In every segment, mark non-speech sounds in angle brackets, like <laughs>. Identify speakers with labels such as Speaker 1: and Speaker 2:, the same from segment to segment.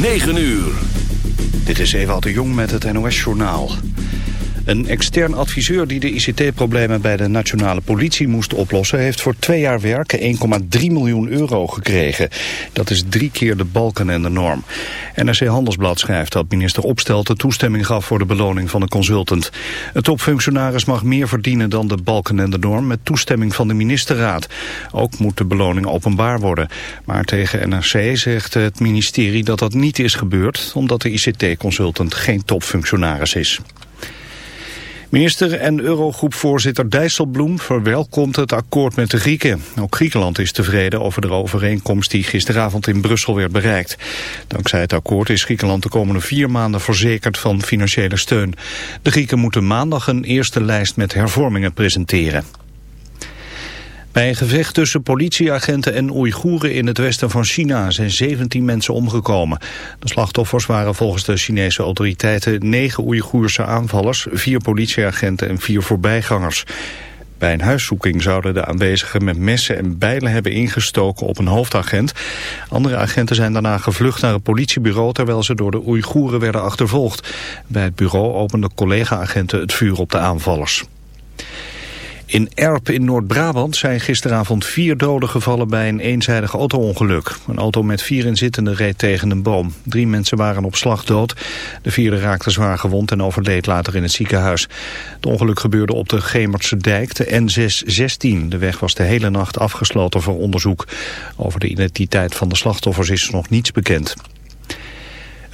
Speaker 1: 9 uur.
Speaker 2: Dit is Ewald de Jong met het NOS-journaal. Een extern adviseur die de ICT-problemen bij de nationale politie moest oplossen... heeft voor twee jaar werk 1,3 miljoen euro gekregen. Dat is drie keer de balken en de norm. NRC Handelsblad schrijft dat minister Opstelten toestemming gaf... voor de beloning van de consultant. Het topfunctionaris mag meer verdienen dan de balken en de norm... met toestemming van de ministerraad. Ook moet de beloning openbaar worden. Maar tegen NRC zegt het ministerie dat dat niet is gebeurd... omdat de ICT-consultant geen topfunctionaris is. Minister en Eurogroepvoorzitter Dijsselbloem verwelkomt het akkoord met de Grieken. Ook Griekenland is tevreden over de overeenkomst die gisteravond in Brussel werd bereikt. Dankzij het akkoord is Griekenland de komende vier maanden verzekerd van financiële steun. De Grieken moeten maandag een eerste lijst met hervormingen presenteren. Bij een gevecht tussen politieagenten en Oeigoeren in het westen van China zijn 17 mensen omgekomen. De slachtoffers waren volgens de Chinese autoriteiten negen Oeigoerse aanvallers, vier politieagenten en vier voorbijgangers. Bij een huiszoeking zouden de aanwezigen met messen en bijlen hebben ingestoken op een hoofdagent. Andere agenten zijn daarna gevlucht naar het politiebureau terwijl ze door de Oeigoeren werden achtervolgd. Bij het bureau openden collega-agenten het vuur op de aanvallers. In Erp in Noord-Brabant zijn gisteravond vier doden gevallen bij een eenzijdig auto-ongeluk. Een auto met vier inzittenden reed tegen een boom. Drie mensen waren op slag dood. De vierde raakte zwaar gewond en overleed later in het ziekenhuis. Het ongeluk gebeurde op de Gemertse dijk, de N616. De weg was de hele nacht afgesloten voor onderzoek. Over de identiteit van de slachtoffers is nog niets bekend.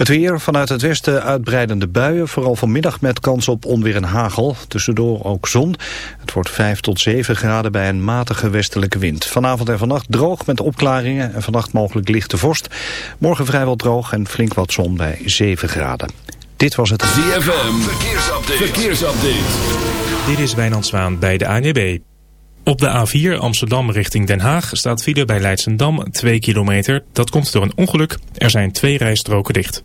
Speaker 2: Het weer vanuit het westen uitbreidende buien, vooral vanmiddag met kans op onweer en hagel. Tussendoor ook zon. Het wordt 5 tot 7 graden bij een matige westelijke wind. Vanavond en vannacht droog met opklaringen en vannacht mogelijk lichte vorst. Morgen vrijwel droog en flink wat zon bij 7 graden. Dit was het
Speaker 1: ZFM. Verkeersupdate. Verkeersupdate.
Speaker 3: Dit is Wijnand Zwaan bij de ANWB. Op de A4 Amsterdam richting Den Haag staat file bij Leidsendam 2 kilometer. Dat komt door een ongeluk. Er zijn twee rijstroken dicht.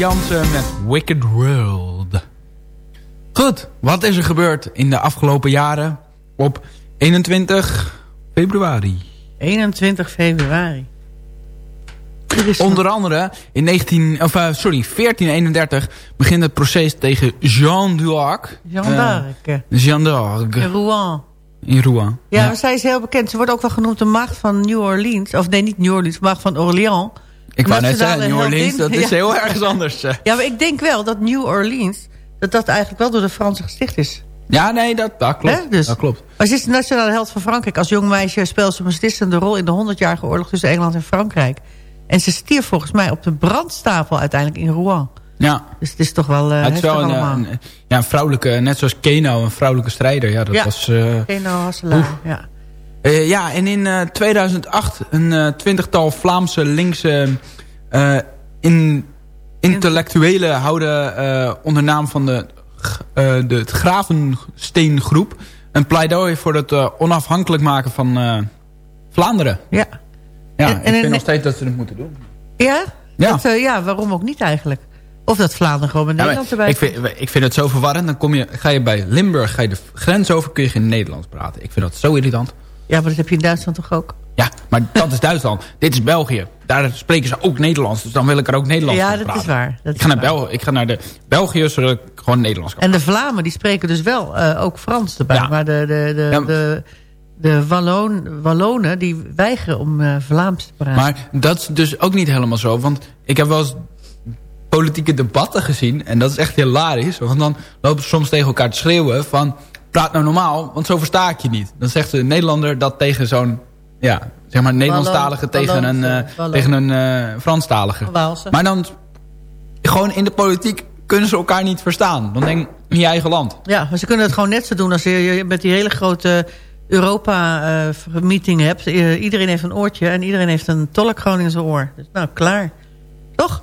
Speaker 4: Jansen met Wicked World. Goed, wat is er gebeurd in de afgelopen jaren op 21 februari?
Speaker 5: 21 februari. Er
Speaker 4: Onder andere in 19, of, eh, sorry, 1431 begint het proces tegen Jean d'Arc.
Speaker 5: Jeanne d'Arc.
Speaker 4: Eh, Jeanne d'Arc
Speaker 5: in Rouen.
Speaker 4: in Rouen.
Speaker 5: Ja, zij is heel bekend. Ze wordt ook wel genoemd de maagd van New Orleans. Of nee, niet New Orleans, maagd van Orléans.
Speaker 4: Ik wou net zeggen, New Orleans, dat <laughs> is
Speaker 5: Ja.
Speaker 4: heel ergens anders. eh.
Speaker 5: Ja, maar ik denk wel dat New Orleans... dat dat eigenlijk wel door de Fransen gesticht is.
Speaker 4: Ja, nee, dat, dat klopt.
Speaker 5: Dus.
Speaker 4: Dat klopt.
Speaker 5: Maar ze is de nationale held van Frankrijk. Als jong meisje speelde ze een beslissende rol... in de 100-jarige oorlog tussen Engeland en Frankrijk. En ze stierf volgens mij op de brandstapel uiteindelijk in Rouen.
Speaker 4: Ja.
Speaker 5: Dus het is toch wel uh,
Speaker 4: het is wel een,
Speaker 5: allemaal.
Speaker 4: een, ja, een vrouwelijke, net zoals Keno, een vrouwelijke strijder. Ja, dat
Speaker 5: Ja.
Speaker 4: was... eh,
Speaker 5: Geen Hasselaar, ja.
Speaker 4: Eh, ja, en in eh, 2008 een eh, twintigtal Vlaamse linkse eh, in, intellectuelen houden eh, onder naam van de, eh, de het Gravensteengroep een pleidooi voor het eh, onafhankelijk maken van eh, Vlaanderen.
Speaker 5: Ja.
Speaker 4: Ja,
Speaker 5: En- en
Speaker 4: ik vind
Speaker 5: in-
Speaker 4: nog steeds dat ze het moeten doen.
Speaker 5: Ja?
Speaker 4: Ja.
Speaker 5: Dat, eh, ja, waarom ook niet eigenlijk? Of dat Vlaanderen gewoon
Speaker 4: Ja, maar
Speaker 5: Nederland erbij
Speaker 4: ik, vind, ik vind het zo verwarrend. Dan kom je, ga je bij Limburg ga je de grens over, kun je geen Nederlands praten. Ik vind dat zo irritant.
Speaker 5: Ja, maar dat heb je in Duitsland toch ook?
Speaker 4: Ja, maar dat is Duitsland. <laughs> Dit is België. Daar spreken ze ook Nederlands. Dus dan wil ik er ook Nederlands
Speaker 5: Ja, dat
Speaker 4: praten.
Speaker 5: is waar. Dat
Speaker 4: ik,
Speaker 5: is
Speaker 4: ga naar
Speaker 5: waar.
Speaker 4: Bel ik ga naar de België, zodat ik gewoon Nederlands kan
Speaker 5: En de Vlamen, die spreken dus wel eh, ook Frans erbij.
Speaker 4: Ja.
Speaker 5: Maar de, de, de,
Speaker 4: Ja.
Speaker 5: de, de Walloon, Wallonen, die weigeren om eh, Vlaams te praten.
Speaker 4: Maar dat is dus ook niet helemaal zo. Want ik heb wel eens politieke debatten gezien. En dat is echt hilarisch. Want dan lopen ze soms tegen elkaar te schreeuwen van... Praat nou normaal, want zo versta ik je niet. Dan zegt de Nederlander dat tegen zo'n... Ja, zeg maar Nederlandstalige
Speaker 5: Wallon-
Speaker 4: tegen een, eh, tegen een eh, Franstalige. Maar dan... Gewoon in de politiek kunnen ze elkaar niet verstaan. Dan denk in je eigen land.
Speaker 5: Ja, maar ze kunnen het gewoon net zo doen als je je met die hele grote Europa-meeting hebt. I- iedereen heeft een oortje en iedereen heeft een tolk gewoon in zijn oor. Dus nou, klaar. Toch?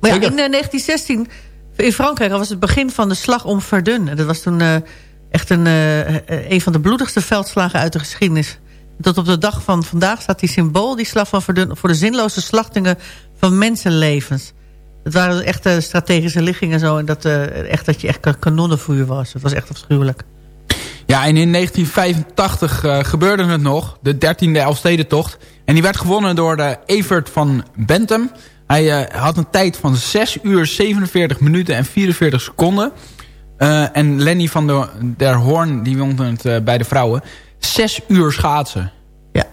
Speaker 5: Maar ja, in
Speaker 4: Zeker.
Speaker 5: eh, 1916, in Frankrijk, was het begin van de slag om Verdun. En dat was toen eh, echt een, eh, eh, een van de bloedigste veldslagen uit de geschiedenis. Tot op de dag van vandaag staat die symbool, die slag van Verdun... voor de zinloze slachtingen van mensenlevens. Het waren echt strategische liggingen zo. En dat, eh, echt, dat je echt kan- kanonnenvuur was. Het was echt afschuwelijk.
Speaker 4: Ja, en in 1985 eh, gebeurde het nog. De 13e Elfstedentocht. En die werd gewonnen door de Evert van Bentham. Hij had een tijd van 6 uur 47 minuten en 44 seconden. Eh, en Lenny van der, der Hoorn, die won het eh, bij de vrouwen. 6 uur schaatsen.
Speaker 5: Ja.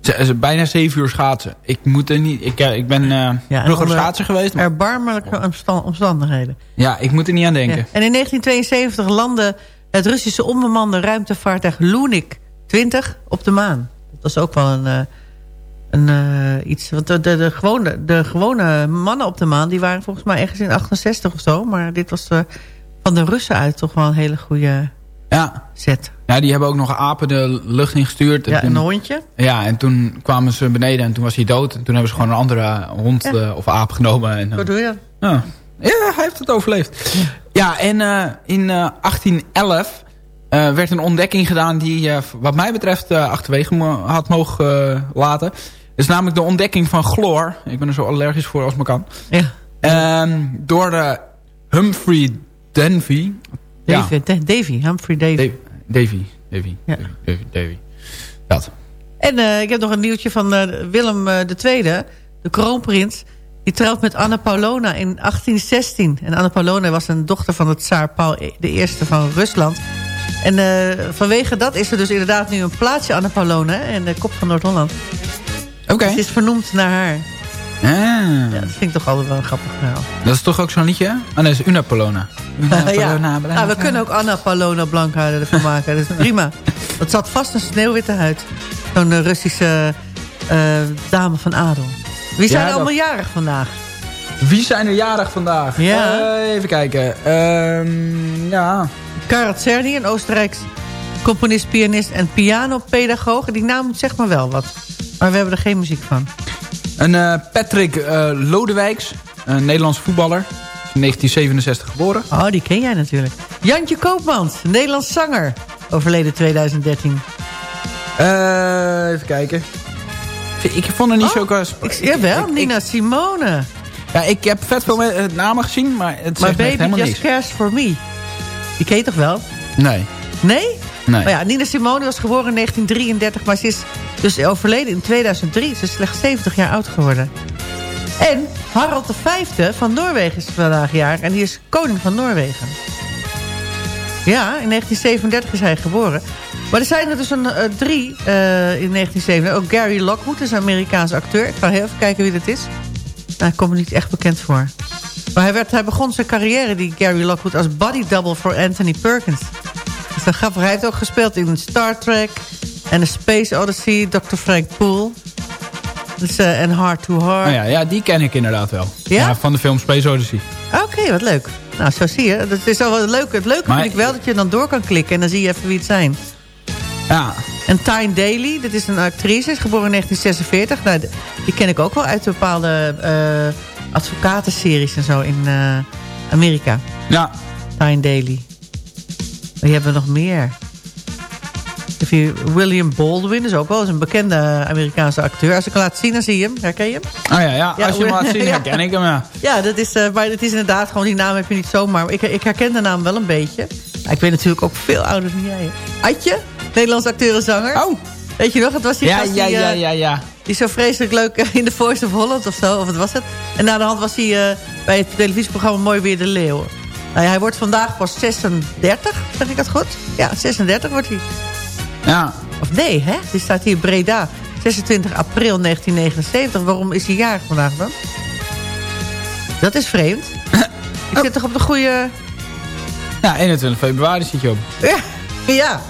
Speaker 4: Z- bijna 7 uur schaatsen. Ik, moet er niet, ik, eh, ik ben eh
Speaker 5: Ja,
Speaker 4: vroeger
Speaker 5: onder
Speaker 4: schaatser geweest. Maar,
Speaker 5: Erbarmelijke omstan- omstandigheden.
Speaker 4: ja, ik moet er niet aan denken.
Speaker 5: Ja. En in 1972 landde het Russische onbemande ruimtevaartuig Lunik 20 op de maan. Dat was ook wel een, een iets. Want de, de, de, gewone, de gewone mannen op de maan die waren volgens mij ergens in 68 of zo. Maar dit was van de Russen uit toch wel een hele goede
Speaker 4: Ja.
Speaker 5: zet.
Speaker 4: ja, die hebben ook nog apen de lucht ingestuurd.
Speaker 5: Ja,
Speaker 4: toen-
Speaker 5: een hondje.
Speaker 4: Ja, en toen kwamen ze beneden en toen was hij dood. En toen hebben ze gewoon een andere hond
Speaker 5: Ja.
Speaker 4: eh, of aap genomen. En,
Speaker 5: Wat doe je?
Speaker 4: ja. ja, hij heeft het overleefd. Ja, en eh, in eh, 1811 eh, werd een ontdekking gedaan die wat mij betreft achterwege had mogen laten. Dat is namelijk de ontdekking van chloor. Ik ben er zo allergisch voor als maar kan.
Speaker 5: Ja.
Speaker 4: Ehm, door de Davy. Ja,
Speaker 5: Davy, Da- Davy, Humphrey Davy.
Speaker 4: Davy. Davy.
Speaker 5: Ja.
Speaker 4: Davy. Davy. Dat.
Speaker 5: En eh, ik heb nog een nieuwtje van eh, Willem eh, II, de kroonprins. Die trouwt met Anna Paulona in 1816. En Anna Paulona was een dochter van het tsaar Paul I van Rusland. En eh, vanwege dat is er dus inderdaad nu een plaatsje Anna Paulona... in de kop van Noord-Holland.
Speaker 4: Oké.
Speaker 5: Het is vernoemd naar haar.
Speaker 4: Ah.
Speaker 5: Ja, dat vind ik toch altijd wel een grappig verhaal.
Speaker 4: Dat is toch ook zo'n liedje? Ah, nee, dat is Una Polona. Una <laughs>
Speaker 5: ja.
Speaker 4: Blanca.
Speaker 5: Nou, we kunnen ook Anna Paulona Blanca ervan maken. Dat is <laughs> prima. Dat zat vast een sneeuwwitte huid. Zo'n eh, Russische eh, dame van adel. Wie zijn
Speaker 4: Ja, dat-
Speaker 5: allemaal jarig vandaag?
Speaker 4: Wie zijn er jarig vandaag?
Speaker 5: Ja.
Speaker 4: Eh, even kijken. Ehm, ja.
Speaker 5: Karel Czerny, een Oostenrijks componist, pianist en pianopedagoog. Die naam zegt maar wel wat. Maar we hebben er geen muziek van.
Speaker 4: Een eh, Patrick eh, Lodewijks. Een Nederlands voetballer. In 1967 geboren.
Speaker 5: Oh, die ken jij natuurlijk. Jantje Koopmans, een Nederlands zanger. Overleden 2013.
Speaker 4: Eh, even kijken. Ik vond er niet
Speaker 5: Oh,
Speaker 4: zo... Ik,
Speaker 5: Ik, jawel,
Speaker 4: ik- ik-
Speaker 5: Nina Simone.
Speaker 4: ja, ik heb vet veel me- namen gezien, maar het
Speaker 5: Maar
Speaker 4: zegt
Speaker 5: Baby
Speaker 4: helemaal
Speaker 5: Just
Speaker 4: niks.
Speaker 5: Cares For Me. Die ken je toch wel?
Speaker 4: Nee.
Speaker 5: Nee?
Speaker 4: Nee.
Speaker 5: Maar ja, Nina Simone was geboren in 1933, maar ze is dus overleden in 2003. Ze is slechts 70 jaar oud geworden. En Harald V van Noorwegen is vandaag jaar en die is koning van Noorwegen. Ja, in 1937 is hij geboren. Maar er zijn er dus een, eh, drie eh, in 1937. Ook Gary Lockwood is een Amerikaanse acteur. Ik ga heel even kijken wie dat is. Nou, hij komt niet echt bekend voor. Maar hij, werd, hij begon zijn carrière, die Gary Lockwood, als body double voor Anthony Perkins. Dat is wel grappig. Hij heeft ook gespeeld in Star Trek en The Space Odyssey, Dr. Frank Poole. Dus, eh, en Hard to Hard.
Speaker 4: Nou ja, ja, die ken ik inderdaad wel.
Speaker 5: Ja?
Speaker 4: van de film Space Odyssey.
Speaker 5: Oké, wat leuk. Nou, zo zie je. Dat is wel leuk. Het leuke
Speaker 4: Maar-
Speaker 5: vind ik wel dat je dan door kan klikken... en dan zie je even wie het zijn.
Speaker 4: Ja.
Speaker 5: En Tyne Daly, dat is een actrice, is geboren in 1946. Nou, die ken ik ook wel uit bepaalde eh advocatenseries en zo in eh, Amerika.
Speaker 4: Ja.
Speaker 5: Tyne Daly. Wie hebben we nog meer? Je William Baldwin, is ook wel eens een bekende Amerikaanse acteur. Als ik hem laat zien, dan zie je hem. Herken je hem?
Speaker 4: Oh ja, ja.
Speaker 5: Ja,
Speaker 4: als je hem laat zien, <laughs>
Speaker 5: ja.
Speaker 4: herken ik hem, ja.
Speaker 5: Ja, dat is, eh, maar het is inderdaad gewoon, die naam heb je niet zomaar. Ik, ik herken de naam wel een beetje. Ja, ik ben natuurlijk ook veel ouder dan jij. Adje, Nederlands acteur en zanger.
Speaker 4: Oh.
Speaker 5: Weet je nog, het was die
Speaker 4: Ja,
Speaker 5: gast
Speaker 4: ja,
Speaker 5: die,
Speaker 4: ja,
Speaker 5: eh,
Speaker 4: ja, ja.
Speaker 5: die zo vreselijk leuk eh, in de Voice of Holland of zo, of wat was het? En na de hand was hij bij het televisieprogramma Mooi Weer de Leeuw. Nou ja, hij wordt vandaag pas 36, zeg ik dat goed? Ja, 36 wordt hij.
Speaker 4: Ja.
Speaker 5: Of nee, hè? Die staat hier Breda. 26 april 1979. Waarom is hij jarig vandaag dan? Dat is vreemd. <coughs> Ik zit toch op de goede...
Speaker 4: Ja, 21 februari zit je op.
Speaker 5: Ja, ja.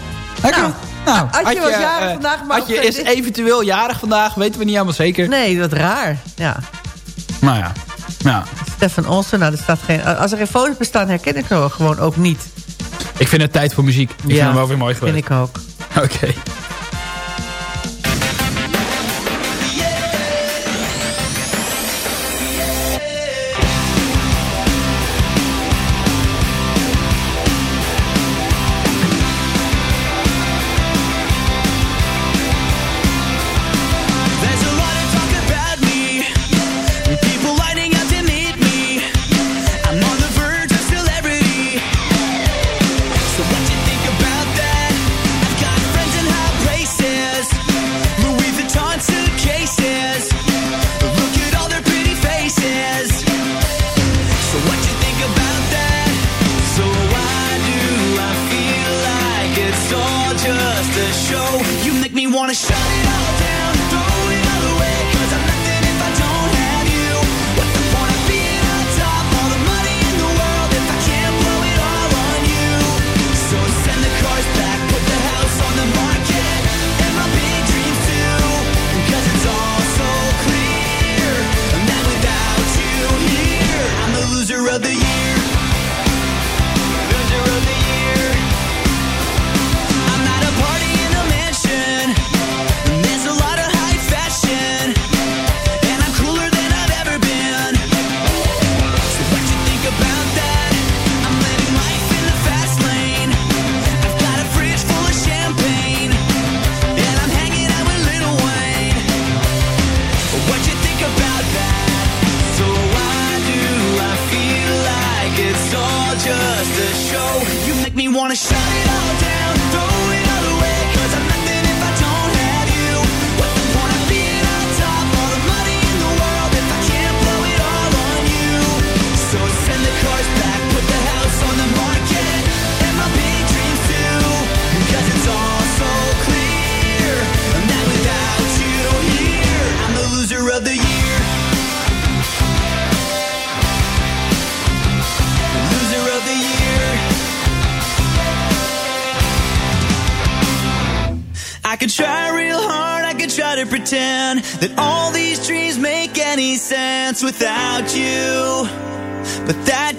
Speaker 4: Oké.
Speaker 5: Nou,
Speaker 4: Nou,
Speaker 5: Adje was jarig
Speaker 4: eh,
Speaker 5: vandaag, maar
Speaker 4: Adje is eventueel jarig vandaag, weten we niet helemaal zeker.
Speaker 5: Nee, wat raar. Ja.
Speaker 4: Maar ja. ja.
Speaker 5: Stefan Olsen, nou, er staat geen... Als er geen foto's bestaan, herken ik hem gewoon ook niet.
Speaker 4: Ik vind het tijd voor muziek. Ik vind hem wel weer mooi
Speaker 5: vind
Speaker 4: geweest.
Speaker 5: ik ook.
Speaker 4: Oké.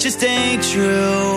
Speaker 6: This ain't true.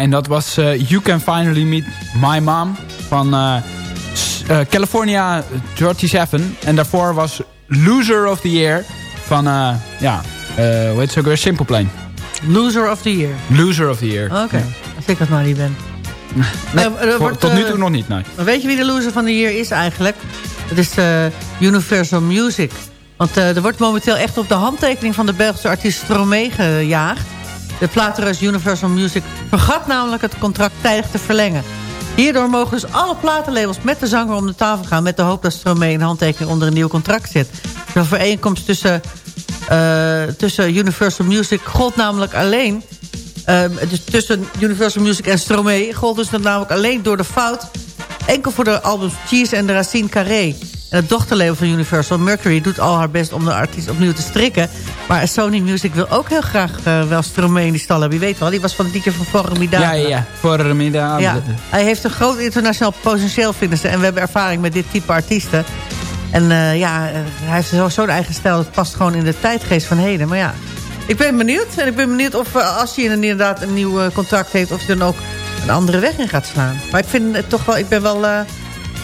Speaker 4: En dat was eh, You Can Finally Meet My Mom van eh, eh, California 37. En daarvoor was Loser of the Year van, eh, ja, eh hoe heet ze ook weer? Simple Plan.
Speaker 5: Loser of the Year.
Speaker 4: Loser of the Year.
Speaker 5: Oké,
Speaker 4: Ja.
Speaker 5: als ik dat maar niet ben.
Speaker 4: Nee,
Speaker 5: Eh,
Speaker 4: voor-
Speaker 5: wordt,
Speaker 4: tot nu
Speaker 5: eh,
Speaker 4: toe nog niet, nee.
Speaker 5: Maar weet je wie de loser van de year is eigenlijk? Het is eh, Universal Music. Want eh, er wordt momenteel echt op de handtekening van de Belgische artiest Stromae gejaagd. De platenreus Universal Music vergat namelijk het contract tijdig te verlengen. Hierdoor mogen dus alle platenlabels met de zanger om de tafel gaan... met de hoop dat Stromae een handtekening onder een nieuw contract zet. De overeenkomst tussen, eh, tussen Universal Music gold namelijk alleen... eh, dus tussen Universal Music en Stromae gold dus namelijk alleen door de fout... enkel voor de albums Cheese en de Racine Carré. En het dochterlabel van Universal, Mercury, doet al haar best om de artiest opnieuw te strikken. Maar Sony Music wil ook heel graag eh, wel Stromae in die stal hebben. Je weet wel, die was van het liedje van Formidable.
Speaker 4: Ja, ja, middag.
Speaker 5: Ja, hij heeft een groot internationaal potentieel, vinden ze. En we hebben ervaring met dit type artiesten. En eh, ja, eh, hij heeft zo- zo'n eigen stijl. Het past gewoon in de tijdgeest van heden. Maar ja, ik ben benieuwd. En ik ben benieuwd of als hij inderdaad een nieuw contract heeft... of hij dan ook een andere weg in gaat slaan. Maar ik vind het toch wel... Ik ben wel...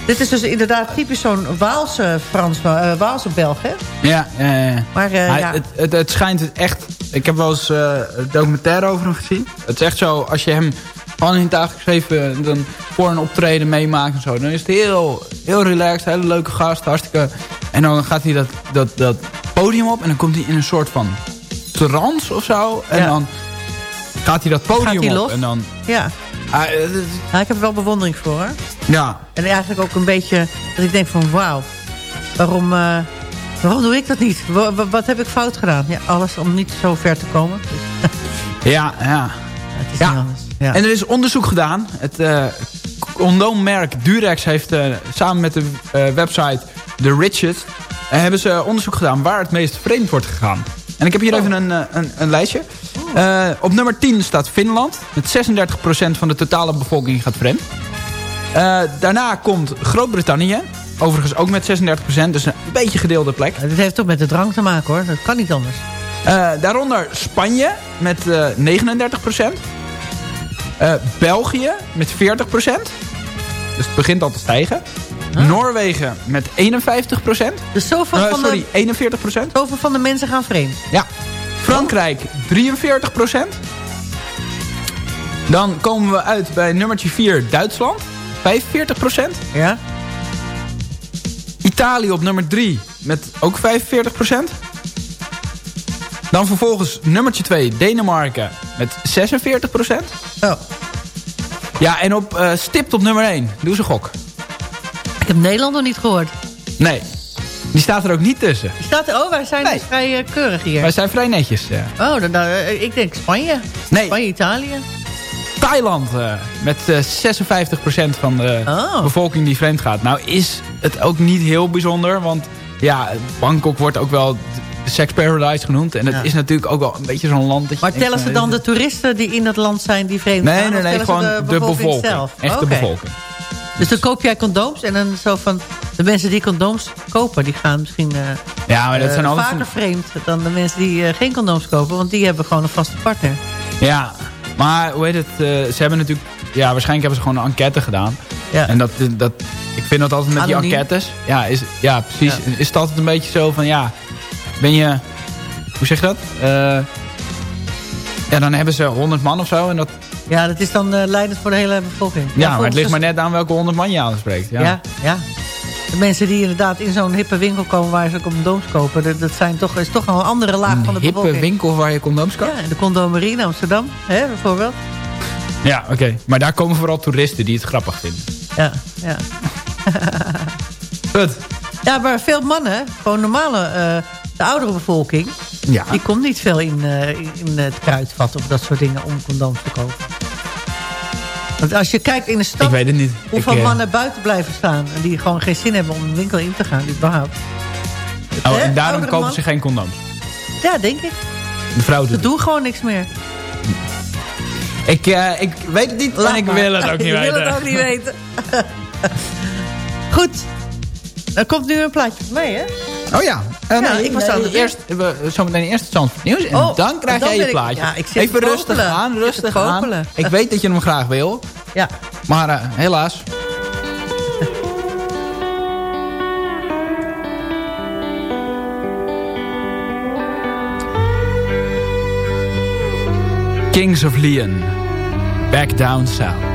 Speaker 5: dit is dus inderdaad typisch zo'n Waalse Frans, eh, Waalse Belg, hè?
Speaker 4: Ja, ja, ja.
Speaker 5: Maar eh, ja,
Speaker 4: het, het, het schijnt het echt... Ik heb wel eens eh, een documentaire over hem gezien. Het is echt zo, als je hem gewoon in het dagelijks leven... dan voor een optreden meemaakt en zo... dan is het heel, heel relaxed, hele leuke gast, hartstikke... En dan gaat hij dat, dat, dat podium op... en dan komt hij in een soort van trance of zo. En
Speaker 5: Ja.
Speaker 4: dan gaat hij dat podium
Speaker 5: Gaat hij
Speaker 4: op.
Speaker 5: los?
Speaker 4: En dan...
Speaker 5: ja.
Speaker 4: Ah, eh,
Speaker 5: ja, ik heb er wel bewondering voor, hoor.
Speaker 4: ja,
Speaker 5: En eigenlijk ook een beetje dat ik denk van wauw, waarom, eh, waarom doe ik dat niet? Wa- wa- wat heb ik fout gedaan? Ja, alles om niet zo ver te komen. <laughs>
Speaker 4: Ja, ja.
Speaker 5: het is
Speaker 4: Ja.
Speaker 5: niet anders. Ja.
Speaker 4: En er is onderzoek gedaan. Het eh condoommerk Durex heeft eh, samen met de eh, website The Richest... eh, hebben ze onderzoek gedaan waar het meest vreemd wordt gegaan. En ik heb hier even een, eh, een, een lijstje. Eh, op nummer 10 staat Finland. Met 36% van de totale bevolking gaat vreemd. Eh, daarna komt Groot-Brittannië. Overigens ook met 36%, dus een beetje gedeelde plek.
Speaker 5: Dit heeft toch met de drank te maken hoor, dat kan niet anders.
Speaker 4: Daaronder Spanje met eh 39%. Eh, België met 40%. Dus het begint al te stijgen. Noorwegen met 51%.
Speaker 5: Dus zoveel,
Speaker 4: Eh,
Speaker 5: van,
Speaker 4: sorry,
Speaker 5: de,
Speaker 4: 41%.
Speaker 5: zoveel van de mensen gaan vreemd.
Speaker 4: Ja. Frankrijk 43%. Dan komen we uit bij nummertje 4 Duitsland. 45%.
Speaker 5: Ja?
Speaker 4: Italië op nummer 3 met ook 45%. Dan vervolgens nummertje 2 Denemarken met 46%.
Speaker 5: Oh.
Speaker 4: Ja, en op eh, stipt op nummer 1. Doe ze gok.
Speaker 5: Ik heb Nederland nog niet gehoord.
Speaker 4: Nee, die staat er ook niet tussen.
Speaker 5: Die Staat er, oh, wij zijn
Speaker 4: Nee.
Speaker 5: dus vrij eh, keurig hier.
Speaker 4: Wij zijn vrij netjes. ja.
Speaker 5: Oh, dan, dan, eh, ik denk Spanje.
Speaker 4: Nee.
Speaker 5: Spanje, Italië.
Speaker 4: Thailand eh, met eh 56% van de
Speaker 5: Oh.
Speaker 4: bevolking die vreemd gaat. Nou is het ook niet heel bijzonder, want ja, Bangkok wordt ook wel de sex paradise genoemd. En het
Speaker 5: Ja.
Speaker 4: is natuurlijk ook wel een beetje zo'n land dat je
Speaker 5: Maar tellen ze dan de toeristen die in het land zijn die vreemd
Speaker 4: Nee,
Speaker 5: gaan?
Speaker 4: nee, nee,
Speaker 5: ze
Speaker 4: gewoon de bevolking.
Speaker 5: zelf?
Speaker 4: Echt de bevolking.
Speaker 5: Dus dan koop jij condooms en dan zo van... de mensen die condooms kopen, die gaan misschien eh,
Speaker 4: Ja, maar dat
Speaker 5: eh,
Speaker 4: zijn
Speaker 5: vaker vreemd... dan de mensen die eh, geen condooms kopen. Want die hebben gewoon een vaste partner.
Speaker 4: Ja, maar hoe heet het? ze hebben natuurlijk... Ja, waarschijnlijk hebben ze gewoon een enquête gedaan.
Speaker 5: Ja.
Speaker 4: En dat, dat, ik vind dat altijd met
Speaker 5: Anoniem.
Speaker 4: die enquêtes... Ja, is, ja precies.
Speaker 5: Ja.
Speaker 4: Is het altijd een beetje zo van... Ja, ben je... Hoe zeg je dat? Ja, dan hebben ze 100 man of zo. En dat,
Speaker 5: Ja, dat is dan eh, leidend voor de hele bevolking.
Speaker 4: ja, maar het ligt maar net aan welke 100 man je aanspreekt. Ja.
Speaker 5: Ja. ja, De mensen die inderdaad in zo'n hippe winkel komen... waar ze condooms kopen... dat, dat zijn toch, is toch een andere laag van de
Speaker 4: Een hippe
Speaker 5: bevolking.
Speaker 4: winkel waar je condooms koopt?
Speaker 5: Ja, de condomerie in Amsterdam, hè, bijvoorbeeld.
Speaker 4: Ja, oké. Maar daar komen vooral toeristen die het grappig vinden.
Speaker 5: Ja, ja.
Speaker 4: Goed.
Speaker 5: ja, maar veel mannen, gewoon normale... eh, de oudere bevolking...
Speaker 4: Ja.
Speaker 5: Die komt niet veel in, eh, in het kruidvat of dat soort dingen om condooms te kopen. Want als je kijkt in de stad,
Speaker 4: Ik weet het niet.
Speaker 5: hoeveel
Speaker 4: Ik, eh,
Speaker 5: mannen buiten blijven staan... en die gewoon geen zin hebben om een winkel in te gaan, überhaupt.
Speaker 4: Oh,
Speaker 5: Hè?
Speaker 4: en daarom kopen
Speaker 5: man-
Speaker 4: ze geen condooms.
Speaker 5: Ja, denk ik.
Speaker 4: De vrouw doet
Speaker 5: Ze doen gewoon niks meer.
Speaker 4: Ik, eh, ik weet het niet
Speaker 5: Laat
Speaker 4: en ik
Speaker 5: maar.
Speaker 4: wil het ook niet weten.
Speaker 5: wil het ook niet weten. <laughs> Goed. Er komt nu een plaatje van mij, hè?
Speaker 7: Oh ja. Eh,
Speaker 5: Ja,
Speaker 7: nee,
Speaker 5: ik was
Speaker 7: nee,
Speaker 5: aan de
Speaker 7: eerst, we, zometeen eerst het Zandvoort nieuws. En
Speaker 5: Oh,
Speaker 7: dan krijg
Speaker 5: dan
Speaker 7: jij je
Speaker 5: ik-
Speaker 7: plaatje.
Speaker 5: ja, ik zit
Speaker 7: Even rustig aan,
Speaker 5: Ik
Speaker 7: rustig
Speaker 5: te
Speaker 7: aan. Ik weet dat je hem graag wil.
Speaker 5: Ja.
Speaker 7: Maar eh, helaas. Kings of Leon. Back down south.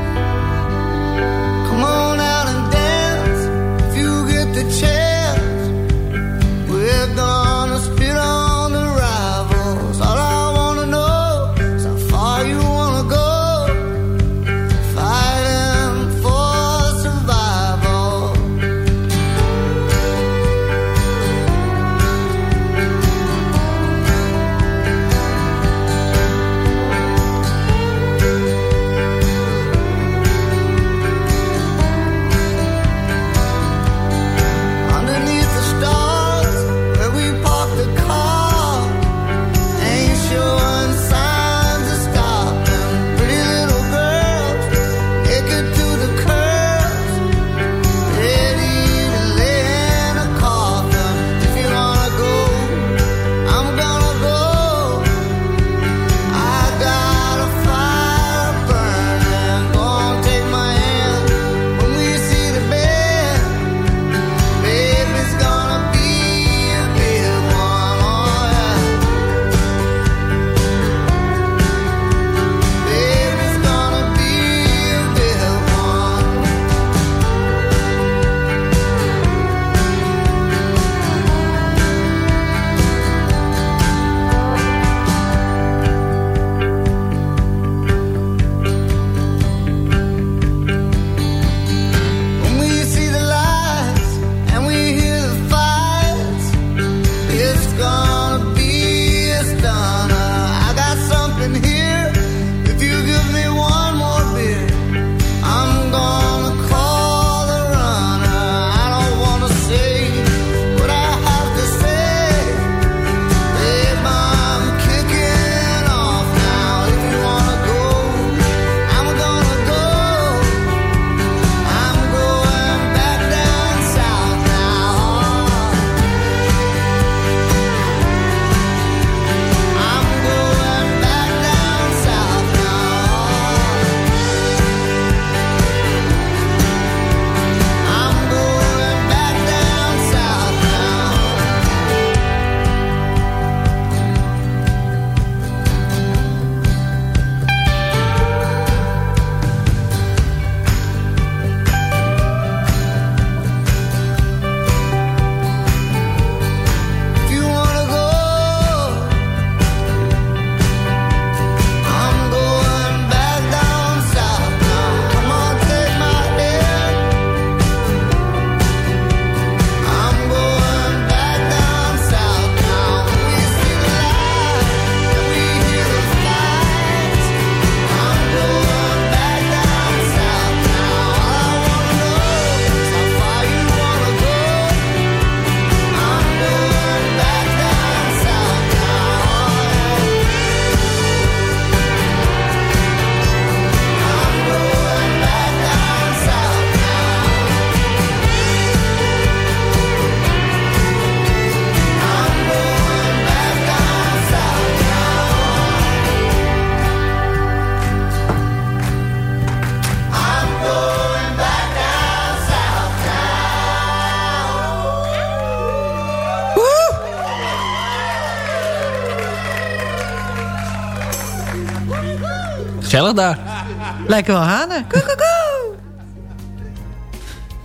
Speaker 5: Lijken wel hanen. Koe, koe, koe.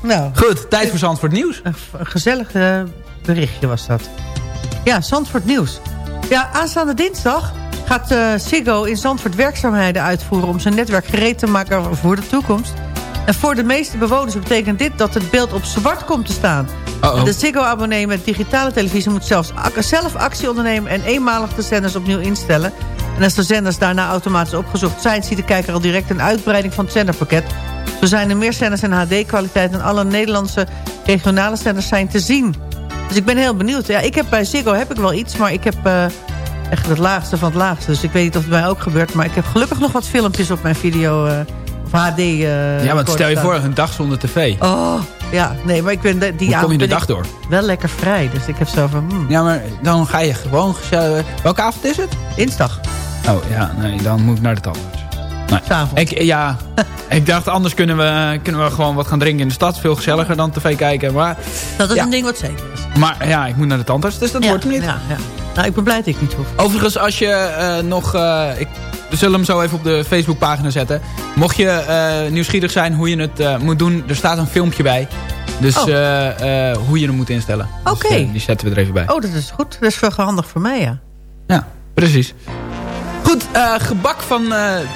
Speaker 5: Nou,
Speaker 7: Goed, tijd voor Zandvoort nieuws.
Speaker 5: een gezellig eh, berichtje was dat. Ja, Zandvoort Nieuws. Ja, aanstaande dinsdag gaat eh Ziggo in Zandvoort werkzaamheden uitvoeren... om zijn netwerk gereed te maken voor de toekomst. En voor de meeste bewoners betekent dit dat het beeld op zwart komt te staan. De Ziggo-abonnee met digitale televisie moet zelfs ac- zelf actie ondernemen... en eenmalig de zenders opnieuw instellen. En als de zenders daarna automatisch opgezocht zijn... ziet de kijker al direct een uitbreiding van het zenderpakket. Zo zijn er meer zenders in HD-kwaliteit... en alle Nederlandse regionale zenders zijn te zien. Dus ik ben heel benieuwd. Ja, ik heb bij Ziggo heb ik wel iets, maar ik heb eh, echt het laagste van het laagste. Dus ik weet niet of het bij mij ook gebeurt. Maar ik heb gelukkig nog wat filmpjes op mijn video... eh, of HD... eh,
Speaker 7: ja, want stel je voor, een dag zonder tv.
Speaker 5: Oh, ja. Nee, maar ik ben de, die
Speaker 4: Hoe kom je de dag door?
Speaker 5: wel lekker vrij. Dus ik heb zo van, hmm,
Speaker 4: Ja, maar dan ga je gewoon gezellig... Welke avond is het?
Speaker 5: dinsdag,
Speaker 4: Oh ja, nee, dan moet ik naar de tandarts. Nee.
Speaker 5: s'avonds.
Speaker 4: Ik, ja, <laughs> ik dacht anders kunnen we, kunnen we gewoon wat gaan drinken in de stad. Veel gezelliger dan tv kijken. Maar,
Speaker 5: Dat is
Speaker 4: ja.
Speaker 5: een ding wat zeker is.
Speaker 4: maar ja, ik moet naar de tandarts, dus dat
Speaker 5: ja,
Speaker 4: wordt hem niet.
Speaker 5: Ja, ja. Nou, ik ben blij dat ik niet hoef.
Speaker 4: Overigens, als je eh, nog... eh, ik, we zullen hem zo even op de Facebookpagina zetten. Mocht je eh, nieuwsgierig zijn hoe je het eh, moet doen, er staat een filmpje bij. Dus
Speaker 5: Oh.
Speaker 4: eh, hoe je hem moet instellen. Dus,
Speaker 5: Oké.
Speaker 4: die zetten we er even bij.
Speaker 5: Oh, dat is goed. Dat is wel handig voor mij, ja.
Speaker 4: Ja, precies. Goed, gebak van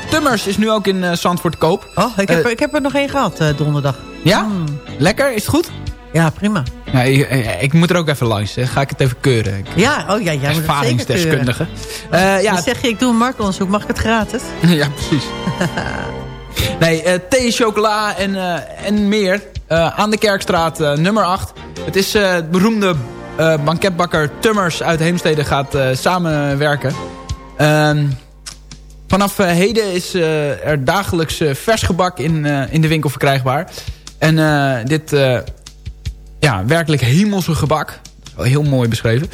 Speaker 4: Tummers is nu ook in Zandvoort koop.
Speaker 5: Oh, ik heb, ik heb er nog één gehad eh, donderdag.
Speaker 4: Ja?
Speaker 5: Mm.
Speaker 4: Lekker? Is het goed?
Speaker 5: Ja, prima.
Speaker 4: Ja, ik, ik- ik moet er ook even langs. hè. Ga ik het even keuren. Ik,
Speaker 5: Ja, oh ja, jij
Speaker 4: ervaringsdeskundige. Eh, ja,
Speaker 5: Dan zeg je, ik doe een marktonderzoek. Mag ik het gratis? <laughs>
Speaker 4: ja, precies. <laughs> nee, eh, thee, chocola en, eh, en meer. eh, aan de Kerkstraat eh, nummer 8. Het is eh, het beroemde eh, banketbakker Tummers uit Heemstede gaat eh, samenwerken. Ehm, vanaf eh, heden is eh, er dagelijks eh, vers gebak in, eh, in de winkel verkrijgbaar. En eh, dit eh, ja, werkelijk hemelse gebak. Heel mooi beschreven.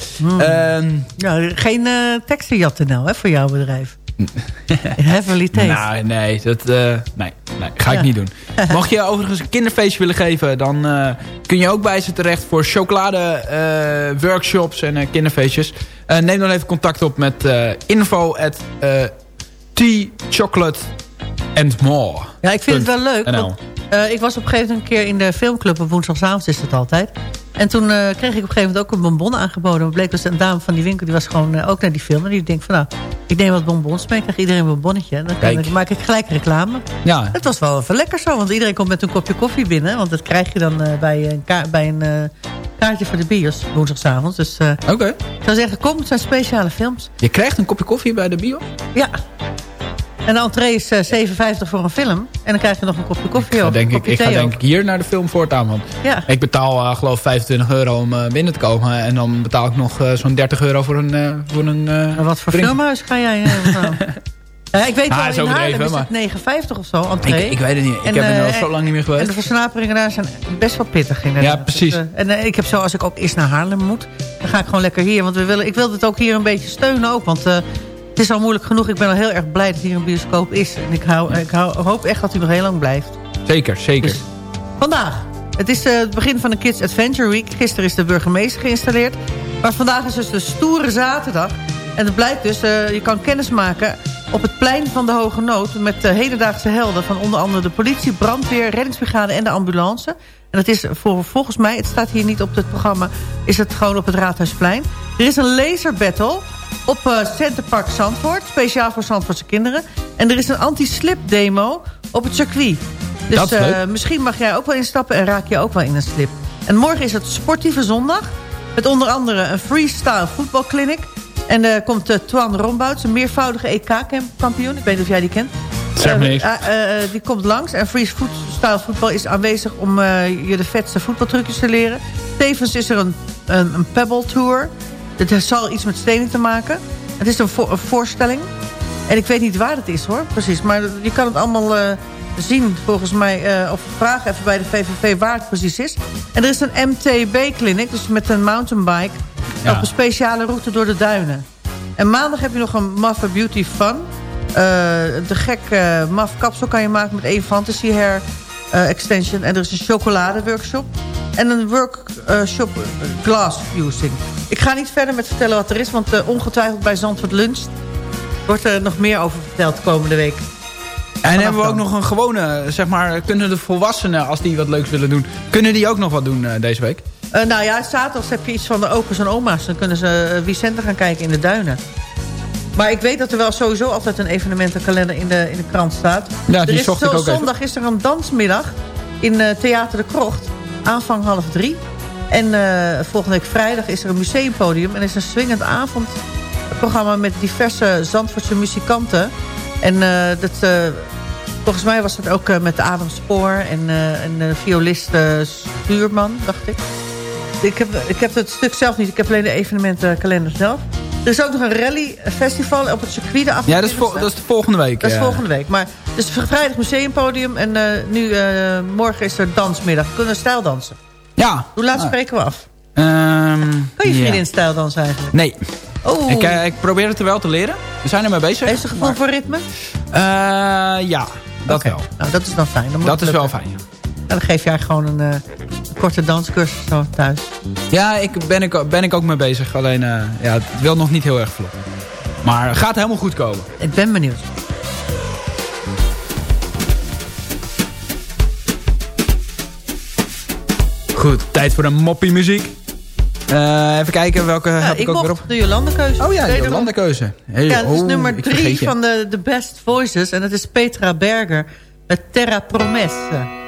Speaker 5: Ja, geen uh, tekstenjat.nl hè, voor jouw bedrijf. <laughs> Heavily taste.
Speaker 4: Nou, nee, dat, eh, nee, nee, ga ik
Speaker 5: Ja.
Speaker 4: niet doen. <laughs> Mocht je overigens een kinderfeestje willen geven... dan eh, kun je ook bij ze terecht voor chocolade eh, workshops en eh, kinderfeestjes. Eh, neem dan even contact op met eh, info at eh, tea, chocolate and more.
Speaker 5: Ja, ik vind het wel leuk. Want, eh, ik was op een gegeven moment een keer in de filmclub. Op woensdagavond is het altijd. En toen eh, kreeg ik op een gegeven moment ook een bonbon aangeboden. Het bleek dus een dame van die winkel. Die was gewoon eh, ook naar die film. En die denkt van nou, ik neem wat bonbons mee. krijgt iedereen een bonbonnetje. En dan kan
Speaker 4: Kijk.
Speaker 5: ik, maak ik gelijk reclame.
Speaker 4: Ja,
Speaker 5: Het was wel even lekker zo. Want iedereen komt met een kopje koffie binnen. Want dat krijg je dan bij een, ka- bij een kaartje voor de bios. Woensdagavond. Dus eh,
Speaker 4: oké.
Speaker 5: ik zou zeggen, kom. Het zijn speciale films.
Speaker 4: Je krijgt een kopje koffie bij de bio?
Speaker 5: Ja. En de entree is 7,50 voor een film. En dan krijg je nog een kopje koffie.
Speaker 4: Ik denk ik, ik ga denk ik hier naar de film voortaan. Want
Speaker 5: Ja.
Speaker 4: ik betaal eh, geloof 25 euro om eh, binnen te komen. En dan betaal ik nog zo'n 30 euro voor een... voor een
Speaker 5: En wat voor
Speaker 4: drink.
Speaker 5: filmhuis ga jij <laughs> ja, ik weet
Speaker 4: Ah,
Speaker 5: wel,
Speaker 4: is
Speaker 5: in Haarlem is het 9,50 of zo, entree.
Speaker 4: Ik, ik weet het niet. Ik
Speaker 5: En,
Speaker 4: heb er al zo lang niet meer
Speaker 5: En
Speaker 4: geweest.
Speaker 5: de versnaperingen daar zijn best wel pittig inderdaad.
Speaker 4: Ja, precies.
Speaker 5: Dus, en ik heb zo, als ik ook eerst naar Haarlem moet... dan ga ik gewoon lekker hier. Want we willen, ik wil het ook hier een beetje steunen ook. Want het is al moeilijk genoeg. Ik ben al heel erg blij dat hier een bioscoop is. En ik, hou, ik hou, hoop echt dat hij nog heel lang blijft.
Speaker 4: Zeker, zeker.
Speaker 5: Dus vandaag. Het is eh, het begin van de Kids Adventure Week. Gisteren is de burgemeester geïnstalleerd. Maar vandaag is dus de stoere zaterdag. En het blijkt dus, eh, je kan kennis maken op het plein van de Hoge Nood... met de hedendaagse helden van onder andere de politie, brandweer, reddingsbrigade en de ambulance. En dat is voor, volgens mij, het staat hier niet op het programma... is het gewoon op het Raadhuisplein. Er is een laserbattle op eh Centerpark Zandvoort. Speciaal voor Zandvoortse kinderen. En er is een anti-slip demo op het circuit. Dus eh, misschien mag jij ook wel instappen en raak je ook wel in een slip. En morgen is het sportieve zondag. Met onder andere een freestyle voetbalclinic. En er komt uh, Twan Rombouts, een meervoudige EK-kampioen. Ik weet niet of jij die kent.
Speaker 4: Zeg me
Speaker 5: Eh, eh, eh, die komt langs. En freestyle voetbal is aanwezig om eh, je de vetste voetbaltrucjes te leren. Tevens is er een, een, een pebble tour. Het zal iets met stenen te maken. Het is een, vo- een voorstelling. En ik weet niet waar het is hoor, precies. Maar je kan het allemaal eh, zien volgens mij. eh, of vragen even bij de VVV waar het precies is. En er is een MTB-clinic, dus met een mountainbike...
Speaker 4: Ja.
Speaker 5: op een speciale route door de duinen. En maandag heb je nog een Maffa Beauty Fun. Eh, de gek maf kapsel kan je maken met één fantasy hair extension. En er is een chocoladeworkshop. En een workshop glass fusing. Ik ga niet verder met vertellen wat er is. Want eh, ongetwijfeld bij Zandvoort Lunch wordt er nog meer over verteld komende week.
Speaker 4: En hebben we
Speaker 5: dan.
Speaker 4: ook nog een gewone, zeg maar, kunnen de volwassenen, als die wat leuks willen doen, kunnen die ook nog wat doen eh, deze week?
Speaker 5: Eh, nou ja, zaterdags heb je iets van de opa's en oma's. Dan kunnen ze Vicente gaan kijken in de duinen. Maar ik weet dat er wel sowieso altijd een evenementenkalender in de, in de krant staat.
Speaker 4: Ja, die
Speaker 5: is
Speaker 4: zocht ik ook even.
Speaker 5: Zondag is er een dansmiddag in eh, Theater de Krocht. Aanvang half drie. En eh, volgende week vrijdag is er een museumpodium. En is een swingend avondprogramma met diverse Zandvoortse muzikanten. En eh, dat, volgens mij was het ook met Adam Spoor en, en de violist Stuurman, dacht ik. Ik heb, ik heb het stuk zelf niet. Ik heb alleen de evenementenkalender zelf.
Speaker 8: Er is ook nog een rallyfestival op het circuit. de
Speaker 4: Ja,
Speaker 8: 28e.
Speaker 4: dat is, dat is de volgende week.
Speaker 8: Dat is volgende week. Maar het is vrijdag museumpodium. En eh, nu, eh, morgen is er dansmiddag. We kunnen stijldansen.
Speaker 4: Ja.
Speaker 8: Hoe laat
Speaker 4: Ah.
Speaker 8: spreken we af?
Speaker 4: Ehm,
Speaker 8: Kan je vriendin stijldansen eigenlijk?
Speaker 4: Nee.
Speaker 8: Oh,
Speaker 4: Ik, eh, ik probeer het er wel te leren. We zijn ermee bezig.
Speaker 8: heeft ze gevoel
Speaker 4: maar-
Speaker 8: voor ritme?
Speaker 4: Ja, dat
Speaker 8: Oké.
Speaker 4: wel.
Speaker 8: Nou, dat is dan fijn. Dan
Speaker 4: Dat is wel fijn. ja.
Speaker 8: Dan geef jij gewoon een, eh, een korte danscursus thuis.
Speaker 4: Ja, ik ben, ik, ben ik ook mee bezig. Alleen, eh, ja, het wil nog niet heel erg vlot. Maar het gaat helemaal goed komen.
Speaker 8: Ik ben benieuwd.
Speaker 4: Goed, tijd voor een moppie muziek. Eh, even kijken, welke
Speaker 8: Ja,
Speaker 4: heb
Speaker 8: ik
Speaker 4: ik ook weer op?
Speaker 8: de.
Speaker 4: Oh ja,
Speaker 8: Wederom.
Speaker 4: Jolanda keuze. Hey,
Speaker 8: Ja, dat is
Speaker 4: oh,
Speaker 8: nummer drie van de, de Best Voices. En dat is Petra Berger met Terra Promesse.